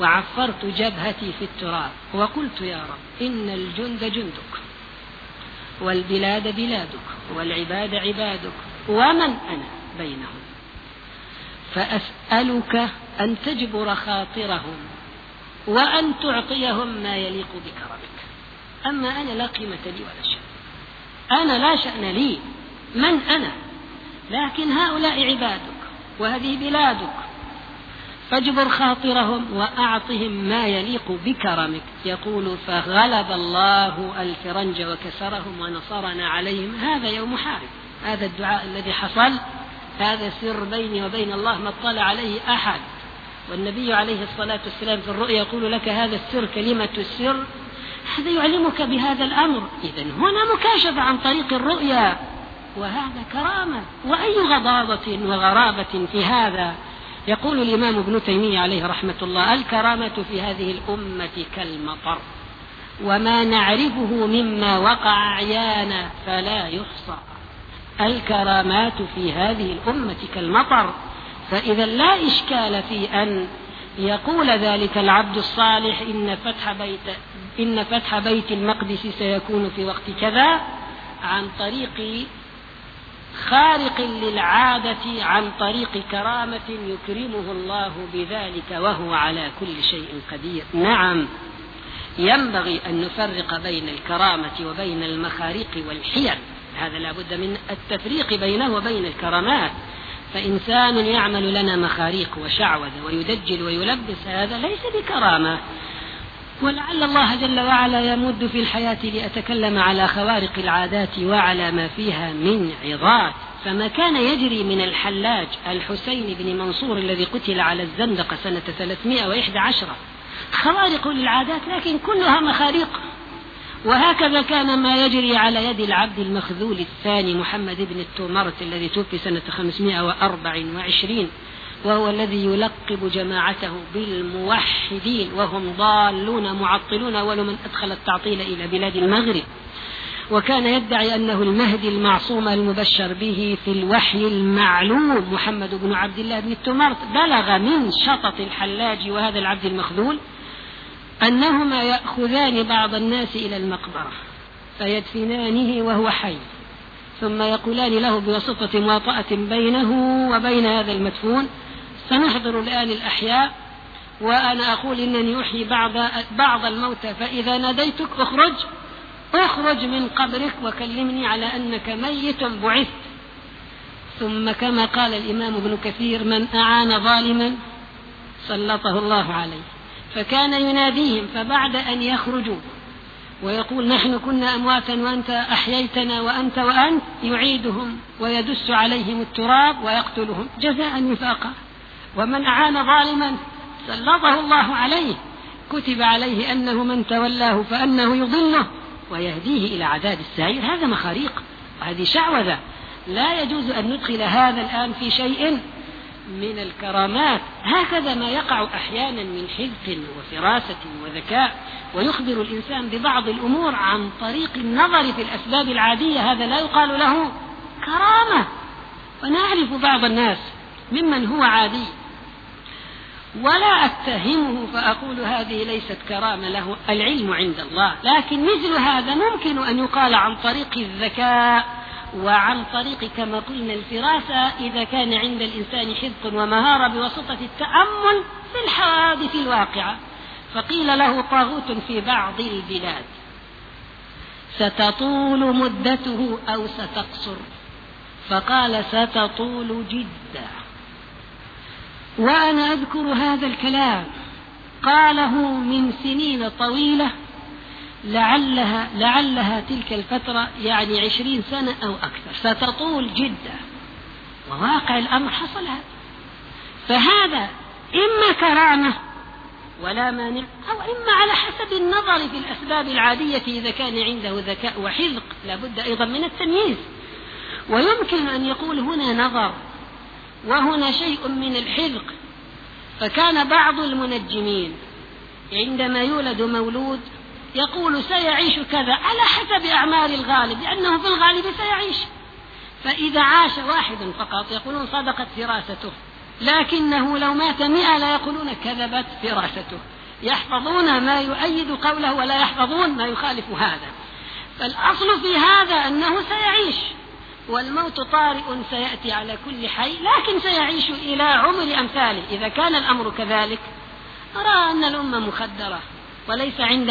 وعفرت جبهتي في التراب وقلت يا رب إن الجند جندك والبلاد بلادك والعباد عبادك ومن أنا بينهم؟ فأسألك أن تجبر خاطرهم وأن تعطيهم ما يليق بكرمك أما أنا لا قيمة لي ولا شأن. أنا لا شأن لي. من أنا؟ لكن هؤلاء عبادك وهذه بلادك. فاجبر خاطرهم وأعطهم ما يليق بكرمك يقول فغلب الله الفرنج وكسرهم ونصرنا عليهم. هذا يوم حارب. هذا الدعاء الذي حصل هذا سر بيني وبين الله ما اطلع عليه أحد. والنبي عليه الصلاة والسلام في الرؤيا يقول لك هذا السر كلمة السر هذا يعلمك بهذا الأمر. إذا هنا مكاشفة عن طريق الرؤيا. وهذا كرامة. وأي غضاضة وغرابة في هذا؟ يقول الإمام ابن تيمية عليه رحمة الله الكرامة في هذه الأمة كالمطر. وما نعرفه مما وقع عيانا فلا يحصى. الكرامات في هذه الأمة كالمطر. فإذا لا إشكال في أن يقول ذلك العبد الصالح إن فتح بيت إن فتح بيت المقدس سيكون في وقت كذا عن طريق خارق للعادة عن طريق كرامة يكرمه الله بذلك وهو على كل شيء قدير. نعم ينبغي أن نفرق بين الكرامة وبين المخاريق والحيل. هذا لا بد من التفريق بينه وبين الكرامات. فإنسان يعمل لنا مخاريق وشعوذة ويدجل ويلبس هذا ليس بكرامة. ولعل الله جل وعلا يمد في الحياة لأتكلم على خوارق العادات وعلى ما فيها من عظات. فما كان يجري من الحلاج الحسين بن منصور الذي قتل على الزندقة سنة 311 خوارق للعادات لكن كلها مخاريق. وهكذا كان ما يجري على يد العبد المخذول الثاني محمد بن التومرت الذي توفي سنة 524 وهو الذي يلقب جماعته بالموحدين وهم ضالون معطلون أول من أدخل التعطيل إلى بلاد المغرب. وكان يدعي أنه المهدي المعصوم المبشر به في الوحي المعلوم محمد بن عبد الله بن التمرت بلغ من شطط الحلاج وهذا العبد المخذول أنهما يأخذان بعض الناس إلى المقبرة فيدفنانه وهو حي ثم يقولان له بواسطة مواطأة بينه وبين هذا المدفون سنحضر الآن الأحياء وأنا أقول إنني أحيي بعض بعض الموتى فإذا ناديتك أخرج أخرج من قبرك وكلمني على أنك ميت بعثت. ثم كما قال الإمام ابن كثير من أعان ظالما سلطه الله عليه. فكان يناديهم فبعد أن يخرجوا ويقول نحن كنا أمواتا وأنت أحييتنا وأنت وأنت يعيدهم ويدس عليهم التراب ويقتلهم جزاء وفاقا. ومن أعان ظالما سلطه الله عليه كتب عليه أنه من تولاه فأنه يضله ويهديه إلى عذاب السعير. هذا مخاريق وهذه شعوذة. لا يجوز أن ندخل هذا الآن في شيء من الكرامات. هكذا ما يقع أحيانا من حذق وفراسة وذكاء ويخبر الإنسان ببعض الأمور عن طريق النظر في الأسباب العادية. هذا لا يقال له كرامة. ونعرف بعض الناس ممن هو عادي ولا أتهمه فأقول هذه ليست كرامة له العلم عند الله. لكن مثل هذا ممكن أن يقال عن طريق الذكاء. وعن طريق كما قلنا الفراسة إذا كان عند الإنسان حذق ومهارة بواسطة التأمل في الحوادث الواقعة فقيل له طاغوت في بعض البلاد ستطول مدته أو ستقصر؟ فقال ستطول جدا. وأنا أذكر هذا الكلام قاله من سنين طويلة لعلها لعلها تلك الفترة يعني عشرين سنة أو أكثر. ستطول جدا. وواقع الأمر حصل هذا. فهذا إما كرامة ولا مانع أو إما على حسب النظر في الأسباب العادية إذا كان عنده ذكاء وحذق لابد أيضا من التمييز. ويمكن أن يقول هنا نظر وهنا شيء من الحذق. فكان بعض المنجمين عندما يولد مولود يقول سيعيش كذا على حسب أعمار الغالب لأنه في الغالب سيعيش. فإذا عاش واحد فقط يقولون صدقت فراسته. لكنه لو مات مئة لا يقولون كذبت فراسته. يحفظون ما يؤيد قوله ولا يحفظون ما يخالف هذا. فالأصل في هذا أنه سيعيش. والموت طارئ سيأتي على كل حي لكن سيعيش إلى عمر أمثاله. إذا كان الأمر كذلك أرى أن الأمة مخدرة. وليس عند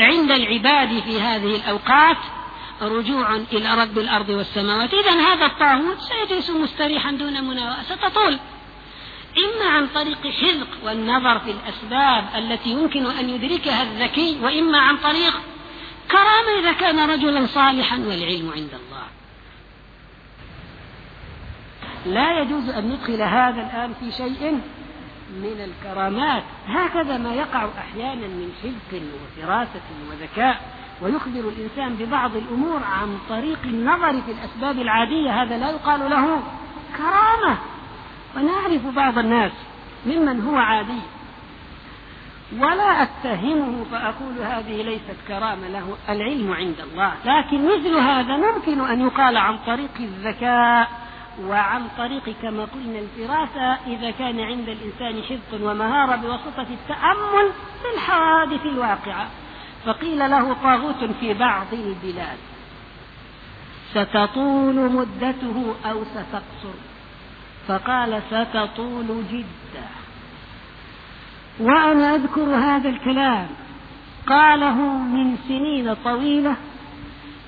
عند العباد في هذه الأوقات رجوع إلى رب الأرض والسماوات. إذا هذا الطاغوت سيجلس مستريحا دون مناوئة ستطول. إما عن طريق حذق والنظر في الأسباب التي يمكن أن يدركها الذكي وإما عن طريق كرامة إذا كان رجلا صالحا والعلم عند الله. لا يجوز أن ندخل هذا الآن في شيء من الكرامات. هكذا ما يقع أحيانا من حذق وفراسة وذكاء ويخبر الإنسان ببعض الأمور عن طريق النظر في الأسباب العادية. هذا لا يقال له كرامة. ونعرف بعض الناس ممن هو عادي ولا أتهمه فأقول هذه ليست كرامة له العلم عند الله. لكن مثل هذا ممكن أن يقال عن طريق الذكاء. وعن طريق كما قلنا الفراسة إذا كان عند الإنسان حفظ ومهارة بواسطة التأمل في الحوادث الواقعة فقيل له طاغوت في بعض البلاد ستطول مدته أو ستقصر؟ فقال ستطول جدا. وأنا أذكر هذا الكلام قاله من سنين طويلة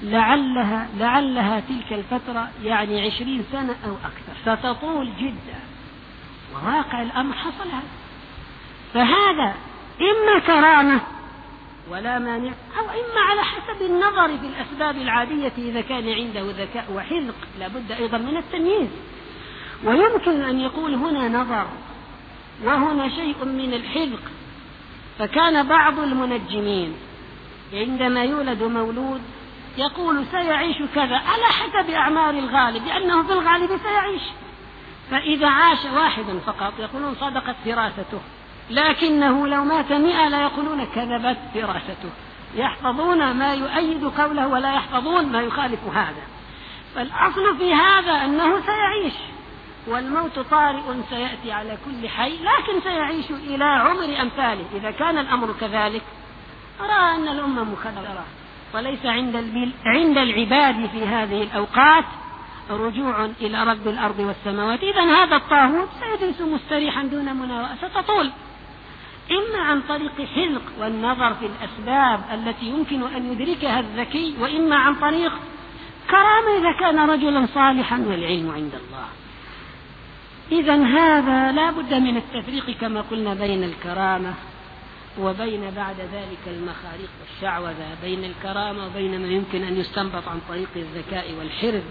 لعلها لعلها تلك الفترة يعني عشرين سنة أو أكثر. ستطول جدا. وواقع الأمر حصل هذا. فهذا إما كرامة ولا مانع أو إما على حسب النظر في الأسباب العادية إذا كان عنده ذكاء وحذق لابد أيضا من التمييز. ويمكن أن يقول هنا نظر وهنا شيء من الحذق فكان بعض المنجمين عندما يولد مولود يقول سيعيش كذا على حسب أعمار الغالب لأنه في الغالب سيعيش. فإذا عاش واحد فقط يقولون صدقت فراسته. لكنه لو مات مئة لا يقولون كذبت فراسته. يحفظون ما يؤيد قوله ولا يحفظون ما يخالف هذا. فالأصل في هذا أنه سيعيش. والموت طارئ سيأتي على كل حي لكن سيعيش إلى عمر أمثاله. إذا كان الأمر كذلك أرى أن الأمة مخدرة. وليس عند عند العباد في هذه الأوقات رجوع إلى رب الأرض والسماوات. إذا هذا الطاغوت سيجلس مستريحا دون مناوئة ستطول. إما عن طريق حلق والنظر في الأسباب التي يمكن أن يدركها الذكي وإما عن طريق كرامة إذا كان رجلا صالحا والعلم عند الله. إذا هذا لا بد من التفريق كما قلنا بين الكرامة وبين بعد ذلك المخاريق والشعوذة بين الكرامة وبين ما يمكن أن يستنبط عن طريق الذكاء والحرز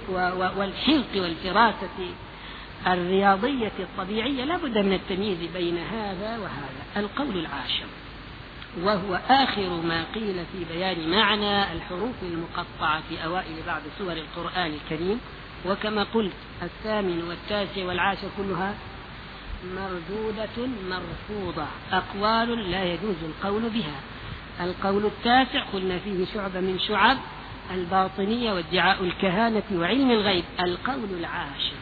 والحلق والفراسة الرياضية الطبيعية. لا بد من التمييز بين هذا وهذا. القول العاشر وهو آخر ما قيل في بيان معنى الحروف المقطعة في أوائل بعض سور القرآن الكريم. وكما قلت الثامن والتاسع والعاشر كلها مردودة مرفوضة. أقوال لا يجوز القول بها. القول التاسع قلنا فيه شعبة من شعب الباطنية وادعاء الكهانة وعلم الغيب. القول العاشر.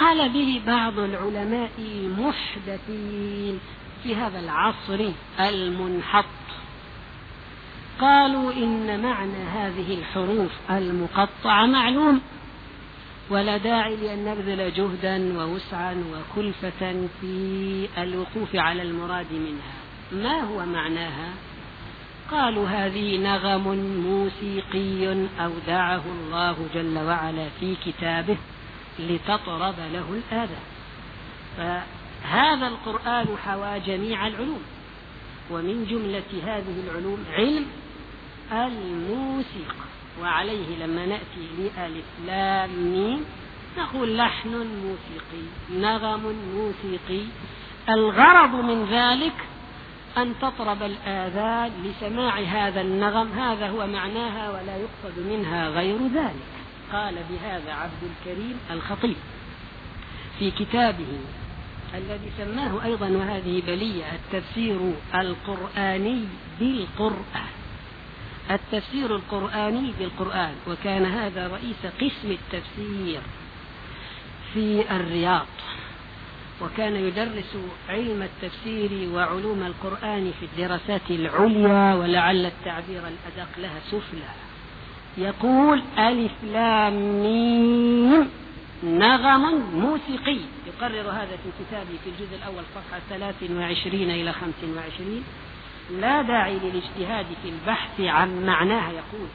قال به بعض العلماء محدثين في هذا العصر المنحط. قالوا إن معنى هذه الحروف المقطعة معلوم. ولا داعي لأن نبذل جهدا ووسعا وكلفة في الوقوف على المراد منها. ما هو معناها؟ قالوا هذه نغم موسيقي أودعه الله جل وعلا في كتابه لتطرب له الآذان فهذا القرآن حوى جميع العلوم ومن جملة هذه العلوم علم الموسيقى. وعليه لما نأتي لألف لام ميم نقول لحن موسيقي نغم موسيقي. الغرض من ذلك أن تطرب الآذان لسماع هذا النغم هذا هو معناها ولا يقصد منها غير ذلك. قال بهذا عبد الكريم الخطيب في كتابه الذي سماه أيضا وهذه بلية التفسير القرآني بالقرآن. التفسير القرآني بالقرآن وكان هذا رئيس قسم التفسير في الرياض. وكان يدرس علم التفسير وعلوم القرآن في الدراسات العليا ولعل التعبير الأدق لها سفلى. يقول ألف لام ميم نغم موسيقي. يقرر هذا في كتابه في الجزء الأول صفحة 23 إلى 25 لا داعي للاجتهاد في البحث عن معناها. يقول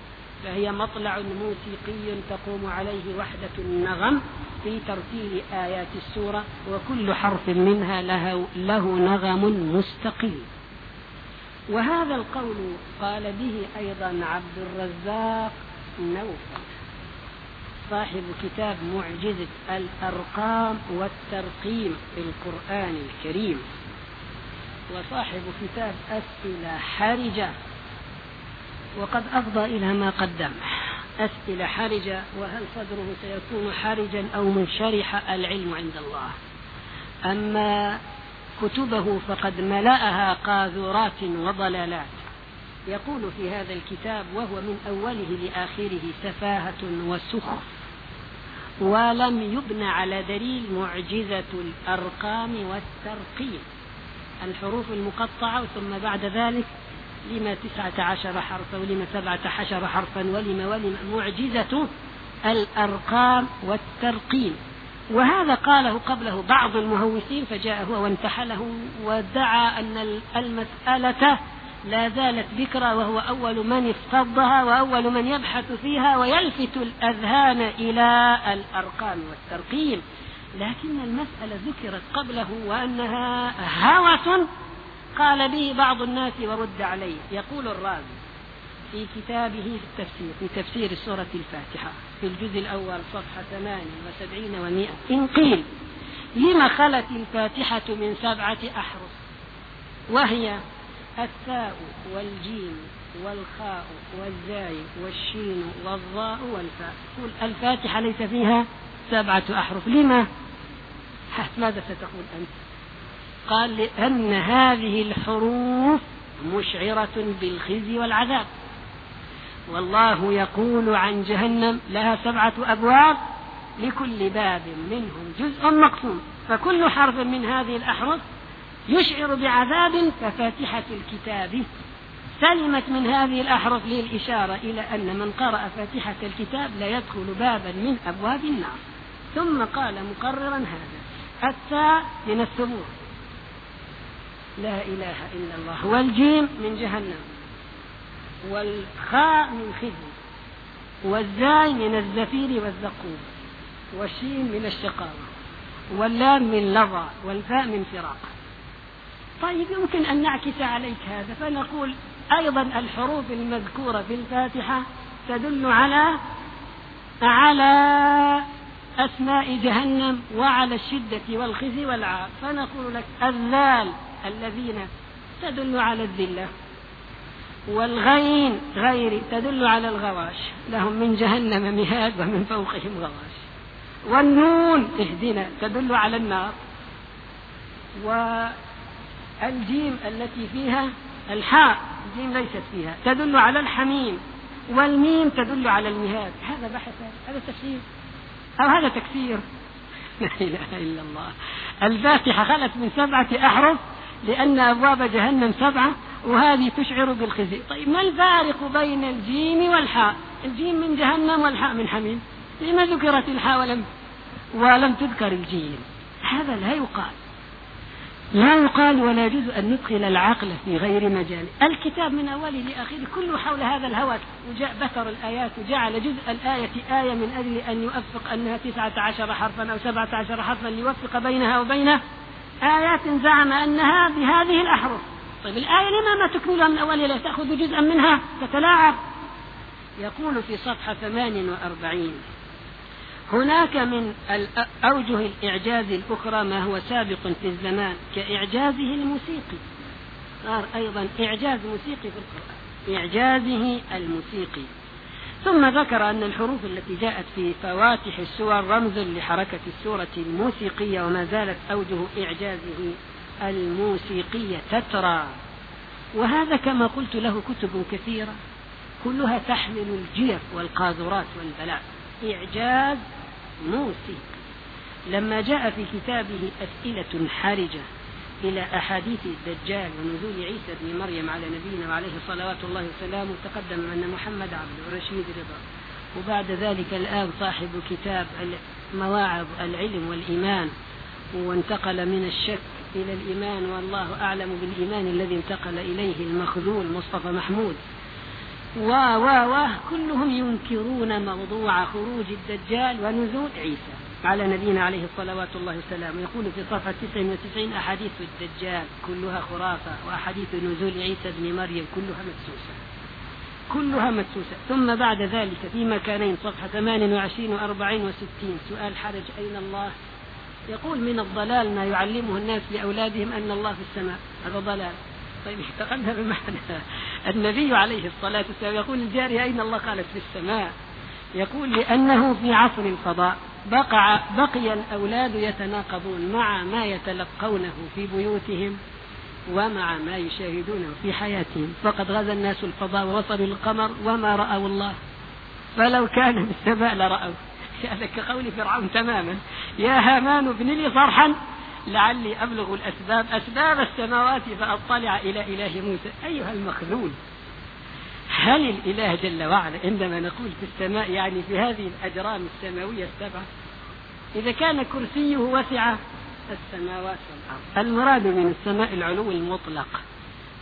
فهي مطلع موسيقي تقوم عليه وحدة النغم في ترتيل آيات السورة وكل حرف منها له, له نغم مستقل وهذا القول قال به أيضا عبد الرزاق نوفل صاحب كتاب معجزة الأرقام والترقيم في القرآن الكريم. وصاحب كتاب أسئلة حرجة. وقد أفضى إلى ما قدم. أسئلة حرجة وهل صدره سيكون حرجا أو منشرح العلم عند الله؟ أما كتبه فقد ملأها قاذورات وضلالات. يقول في هذا الكتاب وهو من أوله لآخره سفاهة وسخف ولم يبن على دليل معجزة الأرقام والترقيم. الحروف المقطعة ثم بعد ذلك لما تسعة عشر حرفا ولما سبعة عشر حرفا ولما ولما معجزة الأرقام والترقيم. وهذا قاله قبله بعض المهوسين فجاء هو وانتحله وادعى أن المسألة لا زالت بكرة وهو أول من افتضها وأول من يبحث فيها ويلفت الأذهان إلى الأرقام والترقيم. لكن المسألة ذكرت قبله وأنها هوس قال به بعض الناس ورد عليه. يقول الرازي في كتابه في التفسير في تفسير سورة الفاتحة في الجزء الأول صفحة ثمان وسبعين ومائة إن قيل لم خلت الفاتحة من سبعة أحرف؟ وهي الثاء والجيم والخاء والزاي والشين والضاء والفاء. الفاتحة ليس فيها سبعة أحرف لما؟ ماذا ستقول أنت؟ قال لأن هذه الحروف مشعرة بالخزي والعذاب. والله يقول عن جهنم لها سبعة أبواب لكل باب منهم جزء مقسوم. فكل حرف من هذه الأحرف يشعر بعذاب كفاتحة الكتاب. سلمت من هذه الأحرف للإشارة إلى أن من قرأ فاتحة الكتاب لا يدخل بابا من أبواب النار. ثم قال مقررا هذا التاء من الثبور لا إله إلا الله. والجيم من جهنم. والخاء من خزي. والزاي من الزفير والزقوم. والشين من الشقاوة. واللام من لظى. والفاء من فراق. طيب يمكن أن نعكس عليك هذا. فنقول أيضا الحروف المذكورة في الفاتحة تدل على على أسماء جهنم وعلى الشدة والخزي والعار. فنقول لك الذال الذين تدل على الذلة والغين غير تدل على الغواش. لهم من جهنم مهاد ومن فوقهم غواش. والنون اهدنا تدل على النار. والجيم التي فيها الحاء الجيم ليست فيها تدل على الحميم. والميم تدل على المهاد. هذا بحث هذا تفسير أو هذا تكسير لا إله إلا الله. الفاتحة خلت من سبعة أحرف لأن أبواب جهنم سبعة وهذه تشعر بالخزي. طيب ما الفارق بين الجيم والحاء؟ الجيم من جهنم والحاء من حميم. لما ذكرت الحاء ولم ولم تذكر الجيم. هذا لا يقال. لا يقال ولا يجوز أن ندخل العقل في غير مجال. الكتاب من أوله لآخره كله حول هذا الهوى وجاء بتر الآيات وجعل جزء الآية آية من أجل أن يوفق أنها تسعة عشر حرفا أو سبعة عشر حرفا ليوفق بينها وبين آيات زعم أنها بهذه الأحرف. طيب الآية لما ما تكملها من أولها لا تأخذ جزءا منها؟ تتلاعب. يقول في صفحة ثمان وأربعين هناك من أوجه الإعجاز الأخرى ما هو سابق في الزمان كإعجازه الموسيقي. صار أيضا إعجاز موسيقي في القرآن إعجازه الموسيقي. ثم ذكر أن الحروف التي جاءت في فواتح السور رمز لحركة السورة الموسيقية وما زالت أوجه إعجازه الموسيقية تترى. وهذا كما قلت له كتب كثيرة كلها تحمل الجيف والقاذورات والبلاء. إعجاز موسيقي لما جاء في كتابه أسئلة حرجة إلى أحاديث الدجال ونزول عيسى بن مريم على نبينا وعليه صلوات الله وسلامه تقدم أن محمد عبد ورشيد رضا. وبعد ذلك الآن صاحب كتاب مواعظ العلم والإيمان. وانتقل من الشك إلى الإيمان والله أعلم بالإيمان الذي انتقل إليه المخذول مصطفى محمود. و و و كلهم ينكرون موضوع خروج الدجال ونزول عيسى. على نبينا عليه الصلوات الله والسلام يقول في صفحة 99 أحاديث الدجال كلها خرافة وأحاديث نزول عيسى بن مريم كلها مدسوسة. كلها مدسوسة. ثم بعد ذلك في مكانين صفحة 28 و40 و60 سؤال حرج أين الله؟ يقول من الضلال ما يعلمه الناس لأولادهم أن الله في السماء. هذا ضلال. طيب اشتغلنا بمعنى النبي عليه الصلاة والسلام يقول الجارية أين الله؟ قالت في السماء. يقول لأنه في عصر الفضاء بقع بقي الأولاد يتناقضون مع ما يتلقونه في بيوتهم ومع ما يشاهدونه في حياتهم. فقد غزا الناس الفضاء ووصلوا للقمر وما رأوا الله. فلو كان في السماء لرأوا. هذا كقول فرعون تماما. يا هامان ابن لي صرحا. لعلي أبلغ الأسباب أسباب السماوات فأطلع إلى إله موسى. أيها المخذول هل الإله جل وعلا عندما نقول في السماء يعني في هذه الأجرام السماوية السبعة إذا كان كرسيه وسع السماوات والأرض؟ المراد من السماء العلو المطلق.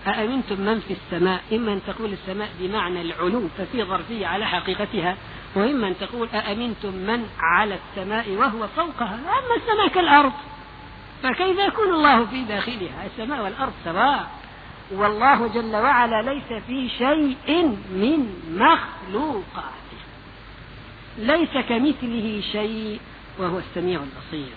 أأمنتم من في السماء؟ إما أن تقول السماء بمعنى العلو ففي ظرفية على حقيقتها وإما أن تقول أأمنتم من على السماء وهو فوقها. أما السماء كالأرض. فكيف يكون الله في داخلها؟ السماء والأرض سواء. والله جل وعلا ليس في شيء من مخلوقاته. ليس كمثله شيء وهو السميع البصير.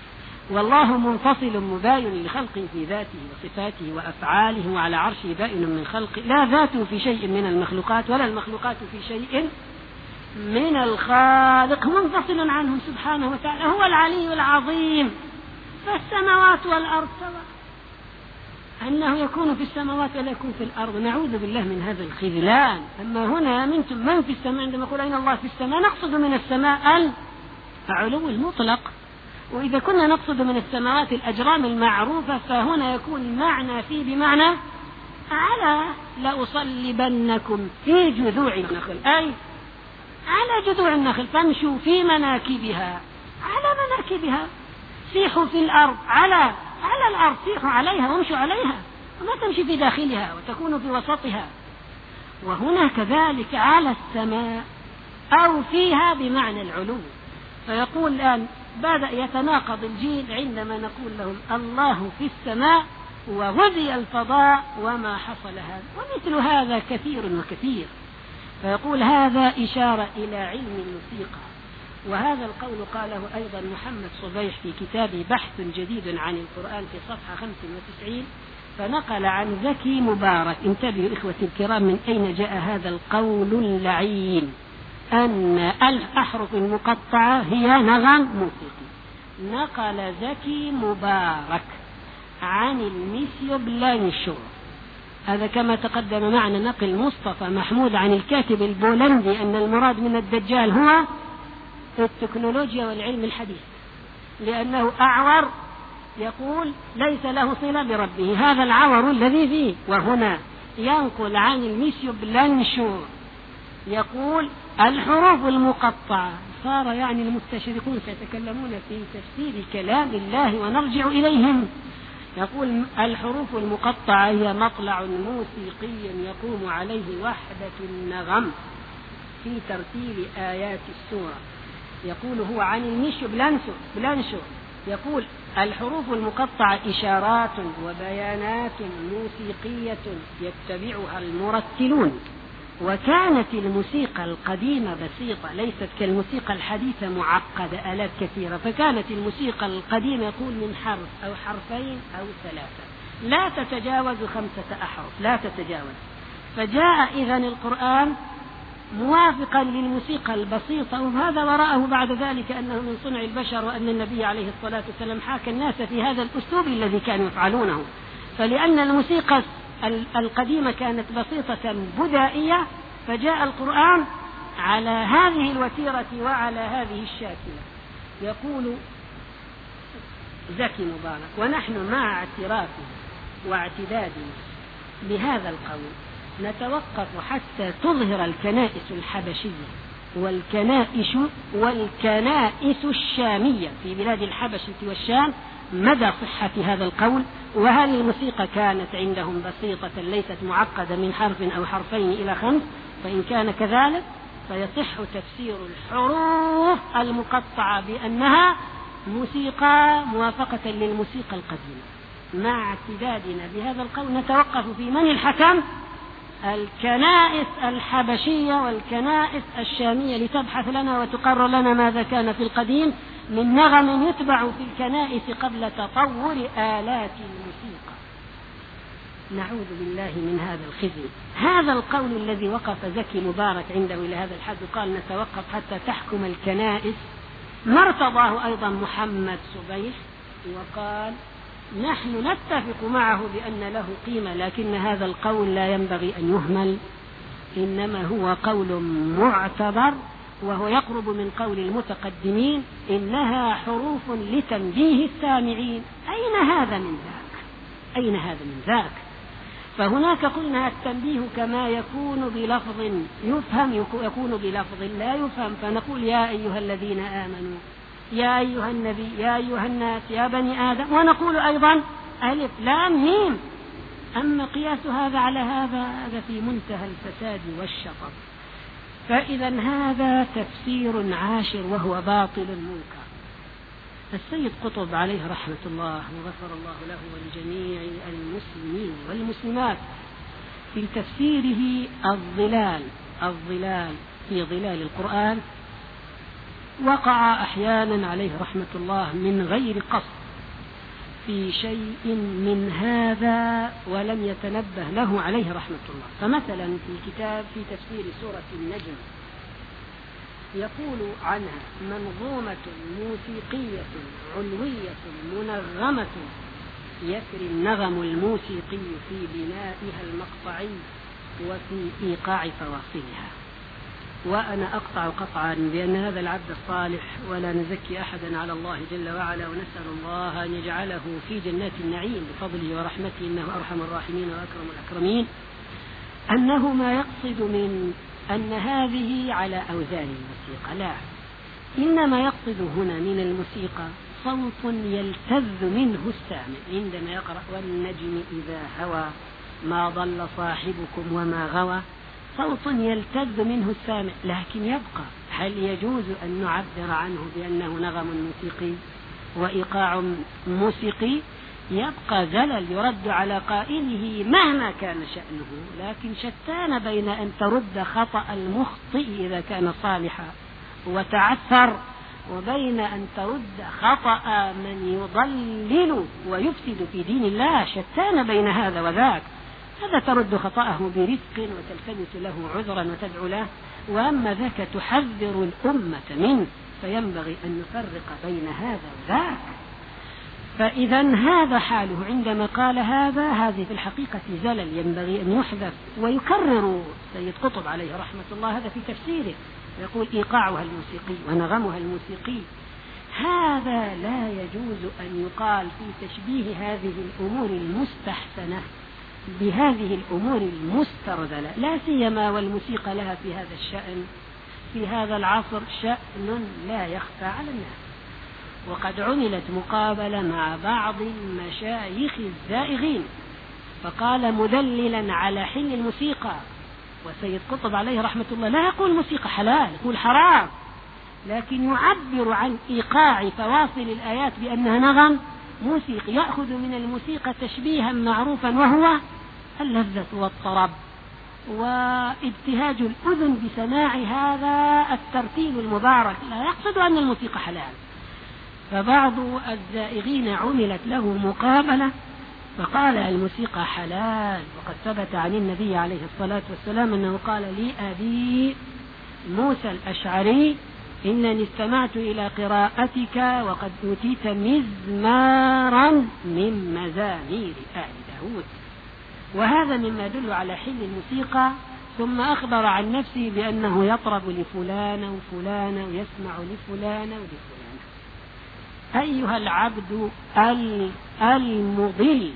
والله منفصل مباين لخلقه في ذاته وصفاته وأفعاله وعلى عرشه بائن من خلقه لا ذاته في شيء من المخلوقات ولا المخلوقات في شيء من الخالق. منفصل عنهم سبحانه وتعالى. هو العلي العظيم. فالسماوات والأرض سواء. أنه يكون في السماوات ولا يكون في الأرض. نعوذ بالله من هذا الخذلان. أما هنا أمنتم من في السماء؟ عندما يقول أين الله في السماء؟ نقصد من السماء العلو المطلق. وإذا كنا نقصد من السماوات الأجرام المعروفة فهنا يكون المعنى فيه بمعنى على لأصلبنكم في جذوع النخل. أي على جذوع النخل. فامشوا في مناكبها. على مناكبها. سيحوا في الأرض على على الأرض سيحوا عليها وامشوا عليها. وما تمشي في داخلها وتكون في وسطها. وهنا كذلك على السماء أو فيها بمعنى العلو. فيقول الآن بدأ يتناقض الجيل عندما نقول لهم الله في السماء وغزي الفضاء وما حصل هذا. ومثل هذا كثير وكثير. فيقول هذا إشارة إلى علم الموسيقى. وهذا القول قاله أيضا محمد صبيح في كتابه بحث جديد عن القرآن في صفحة 95 فنقل عن زكي مبارك. انتبهوا إخوتي الكرام من أين جاء هذا القول اللعين؟ أن الأحرف المقطعة هي نغم موسيقي. نقل زكي مبارك عن الميسيو بلانشو هذا كما تقدم معنا نقل مصطفى محمود عن الكاتب البولندي أن المراد من الدجال هو التكنولوجيا والعلم الحديث. لأنه أعور يقول ليس له صلة بربه. هذا العور الذي فيه وهنا ينقل عن الميسيو بلانشو يقول الحروف المقطعة. صار يعني المستشرقون سيتكلمون في تفسير كلام الله ونرجع إليهم. يقول الحروف المقطعة هي مطلع موسيقي يقوم عليه وحدة النغم في ترتيب آيات السورة. يقول هو عن الميسيو بلانشو, بلانشو يقول الحروف المقطعة إشارات وبيانات موسيقية يتبعها المرتلون. وكانت الموسيقى القديمة بسيطة ليست كالموسيقى الحديثة معقدة آلات كثيرة. فكانت الموسيقى القديمة يقول من حرف أو حرفين أو ثلاثة. لا تتجاوز خمسة أحرف لا تتجاوز. فجاء إذا القرآن موافقا للموسيقى البسيطة وهذا وراءه بعد ذلك أنه من صنع البشر وأن النبي عليه الصلاة والسلام حاكى الناس في هذا الأسلوب الذي كانوا يفعلونه. فلأن الموسيقى القديمة كانت بسيطة بدائية فجاء القرآن على هذه الوتيرة وعلى هذه الشاكلة. يقول زكي مبارك ونحن مع اعترافنا واعتدادنا بهذا القول نتوقف حتى تظهر الكنائس الحبشية والكنائس والكنائس الشامية في بلاد الحبشة والشام. مدى صحة هذا القول؟ وهل الموسيقى كانت عندهم بسيطة ليست معقدة من حرف أو حرفين إلى خمس؟ فإن كان كذلك فيصح تفسير الحروف المقطعة بأنها موسيقى موافقة للموسيقى القديمة. مع اعتدادنا بهذا القول نتوقف في من الحكم؟ الكنائس الحبشية والكنائس الشامية لتبحث لنا وتقرر لنا ماذا كان في القديم من نغم يتبع في الكنائس قبل تطور آلات الموسيقى. نعوذ بالله من هذا الخزي. هذا القول الذي وقف زكي مبارك عنده إلى هذا الحد وقال نتوقف حتى تحكم الكنائس. ما ارتضاه أيضا محمد صبيح وقال نحن نتفق معه بأن له قيمة لكن هذا القول لا ينبغي أن يهمل. إنما هو قول معتبر وهو يقرب من قول المتقدمين إنها حروف لتنبيه السامعين. أين هذا من ذاك؟ أين هذا من ذاك؟ فهناك قلنا التنبيه كما يكون بلفظ يفهم يكون بلفظ لا يفهم. فنقول يا أيها الذين آمنوا يا أيها النبي يا أيها الناس يا بني آدم. ونقول أيضا ألف لام ميم. أما قياس هذا على هذا هذا في منتهى الفساد والشطط فإذا هذا تفسير عاشر وهو باطل منكر السيد قطب عليه رحمة الله وغفر الله له ولجميع المسلمين والمسلمات في تفسيره الظلال الظلال في ظلال القرآن. وقع أحيانا عليه رحمة الله من غير قصد في شيء من هذا ولم يتنبه له عليه رحمة الله. فمثلا في كتاب في تفسير سورة النجم يقول عنها منظومة موسيقية علوية منغمة يسري النغم الموسيقي في بنائها المقطعي وفي إيقاع فواصلها. وأنا أقطع قطعا بأن هذا العبد الصالح ولا نزكي أحدا على الله جل وعلا ونسأل الله أن يجعله في جنات النعيم بفضله ورحمته إنه أرحم الراحمين وأكرم الأكرمين. أنه ما يقصد من أن هذه على أوزان الموسيقى لا. إنما يقصد هنا من الموسيقى صوت يلتذ منه السامع. عندما يقرأ والنجم إذا هوى ما ضل صاحبكم وما غوى صوت يلتذ منه السامع لكن يبقى. هل يجوز أن نعبر عنه بأنه نغم موسيقي وإيقاع موسيقي؟ يبقى زلل يرد على قائله مهما كان شأنه لكن شتان بين أن ترد خطأ المخطئ إذا كان صالحا وتعثر وبين أن ترد خطأ من يضلل ويفسد في دين الله. شتان بين هذا وذاك. هذا ترد خطأه برفق وتلتمس له عذرا وتدعو له. وأما ذاك تحذر الأمة منه فينبغي أن نفرق بين هذا وذاك. فإذا هذا حاله. عندما قال هذا هذه في الحقيقة زلل. ينبغي أن يحذف ويكرر سيد قطب عليه رحمة الله. هذا في تفسيره. يقول إيقاعها الموسيقي ونغمها الموسيقي. هذا لا يجوز أن يقال في تشبيه هذه الأمور المستحسنة. بهذه الأمور المسترذلة لا سيما والموسيقى لها في هذا الشأن في هذا العصر شأن لا يخفى على الناس. وقد عملت مقابلة مع بعض المشايخ الزائغين فقال مدللا على حل الموسيقى وسيد قطب عليه رحمة الله لا يقول موسيقى حلال يقول حرام لكن يعبر عن إيقاع فواصل الآيات بأنها نغم موسيقي يأخذ من الموسيقى تشبيها معروفا وهو اللذة والطرب. وابتهاج الأذن بسماع هذا الترتيل المبارك. لا يقصد أن الموسيقى حلال. فبعض الزائغين عملت له مقابلة فقال الموسيقى حلال. وقد ثبت عن النبي عليه الصلاة والسلام أنه قال لي أبي موسى الأشعري إنني استمعت إلى قراءتك وقد أوتيت مزمارا من مزامير آل داود. وهذا مما يدل على حل الموسيقى ثم أخبر عن نفسه بأنه يطرب لفلان وفلان ويسمع لفلان ولفلان. أيها العبد المضل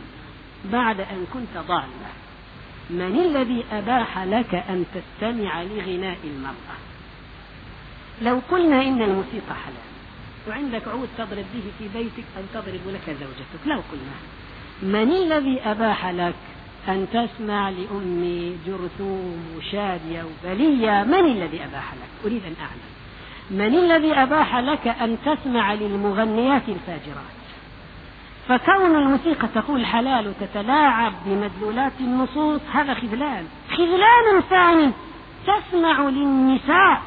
بعد أن كنت ضالا. من الذي أباح لك أن تستمع لغناء المرأة؟ لو قلنا إن الموسيقى حلال وعندك عود تضرب به في بيتك أو تضرب لك زوجتك لو قلنا. من الذي أباح لك أن تسمع لأم جرثوم وشادية وبلية. من الذي أباح لك؟ أريد أن أعلم. من الذي أباح لك أن تسمع للمغنيات الفاجرات؟ فكون الموسيقى تقول حلال وتتلاعب بمدلولات النصوص هذا خذلان. خذلان ثاني تسمع للنساء.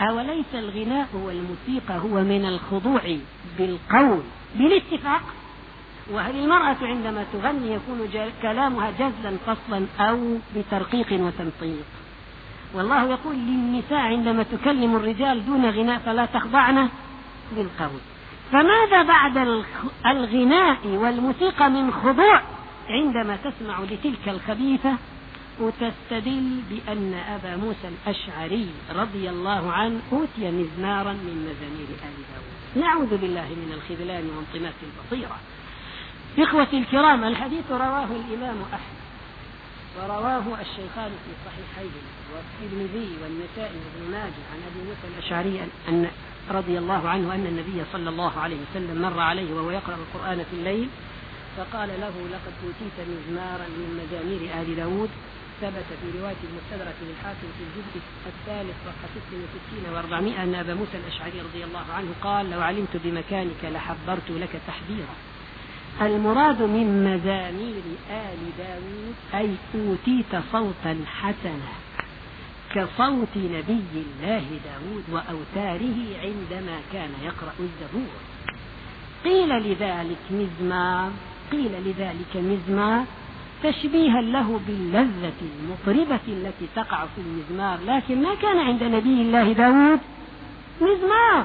أوليس الغناء والموسيقى هو من الخضوع بالقول بالاتفاق؟ وهل المرأة عندما تغني يكون كلامها جزلا فصلا أو بترقيق وتمطيط والله يقول للنساء عندما تكلم الرجال دون غناء فلا تخضعن بالقول. فماذا بعد الغناء والموسيقى من خضوع عندما تسمع لتلك الخبيثة وتستدل بأن أبا موسى الأشعري رضي الله عنه أوتي مزمارا من مزامير آل داود؟ نعوذ بالله من الخذلان وانطماس البصيرة. إخوتي الكرام الحديث رواه الإمام أحمد ورواه الشيخان في صحيحيهما والترمذي والنسائي وابن ماجه عن أبي موسى الأشعري ان رضي الله عنه أن النبي صلى الله عليه وسلم مر عليه وهو يقرأ القرآن في الليل فقال له لقد أوتيت مزمارا من مزامير آل داود ثبت في رواية المستدرك للحاكم في الجزء الثالث صفحة 66 و400 أن أبا موسى الأشعري رضي الله عنه قال لو علمت بمكانك لحبرت لك تحبيرا. المراد من مزامير آل داود أي أوتيت صوتا حسنا كصوت نبي الله داود وأوتاره عندما كان يقرأ الزبور. قيل لذلك مزمار قيل لذلك مزمار تشبيها له باللذة المطربة التي تقع في المزمار لكن ما كان عند نبي الله داود؟ مزمار.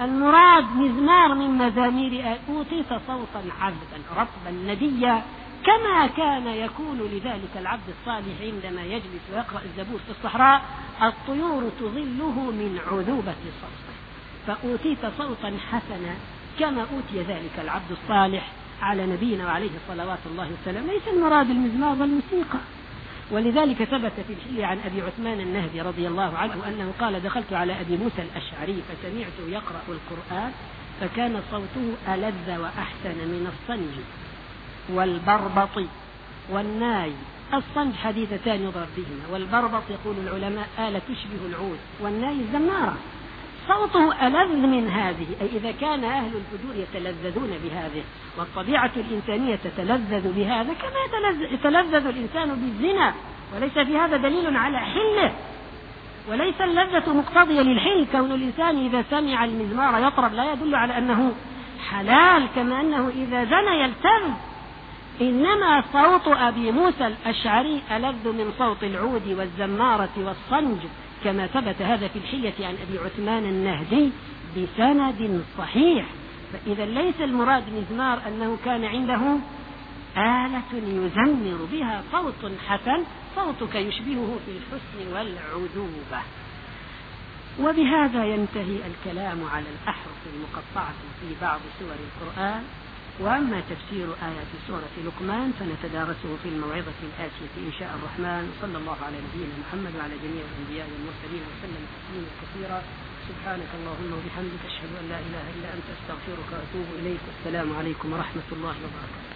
المراد مزمار من مزامير أوتيت صوتا عذبا رطبا نديا كما كان يكون لذلك العبد الصالح عندما يجلس ويقرأ الزبور في الصحراء الطيور تظله من عذوبة صوته. فأوتيت صوتا حسنا كما أوتي ذلك العبد الصالح على نبينا وعليه صلوات الله وسلامه ليس المراد المزمار والموسيقى. ولذلك ثبت في الحلي عن أبي عثمان النهدي رضي الله عنه أنه قال دخلت على أبي موسى الأشعري فسمعته يقرأ القرآن فكان صوته ألذ وأحسن من الصنج والبربط والناي. الصنج حديثتان يضرب بهما والبربط يقول العلماء آلة تشبه العود والناي الزمارة. صوته ألذ من هذه أي إذا كان أهل الفجور يتلذذون بهذه والطبيعة الإنسانية تتلذذ بهذا كما يتلذذ الإنسان بالزنا وليس في هذا دليل على حله. وليس اللذة مقتضية للحل كون الإنسان إذا سمع المزمار يطرب لا يدل على أنه حلال كما أنه إذا زنى يلتذ. إنما صوت أبي موسى الأشعري ألذ من صوت العود والزمارة والصنج. كما ثبت هذا في الحية عن أبي عثمان النهدي بسند صحيح. فإذا ليس المراد مزمار أنه كان عنده آلة يزمر بها صوت حسن صوتك يشبهه في الحسن والعذوبة وبهذا ينتهي الكلام على الأحرف المقطعة في بعض سور القرآن. وأما تفسير آيات سورة لقمان فنتدارسه في الموعظة الآتية إن شاء الرحمن. صلى الله على نبينا محمد وعلى جميع الأنبياء والمرسلين وسلم تسليما كثيرا. سبحانك اللهم وبحمدك أشهد أن لا إله إلا أنت أستغفرك وأتوب إليك. والسلام عليكم ورحمة الله وبركاته.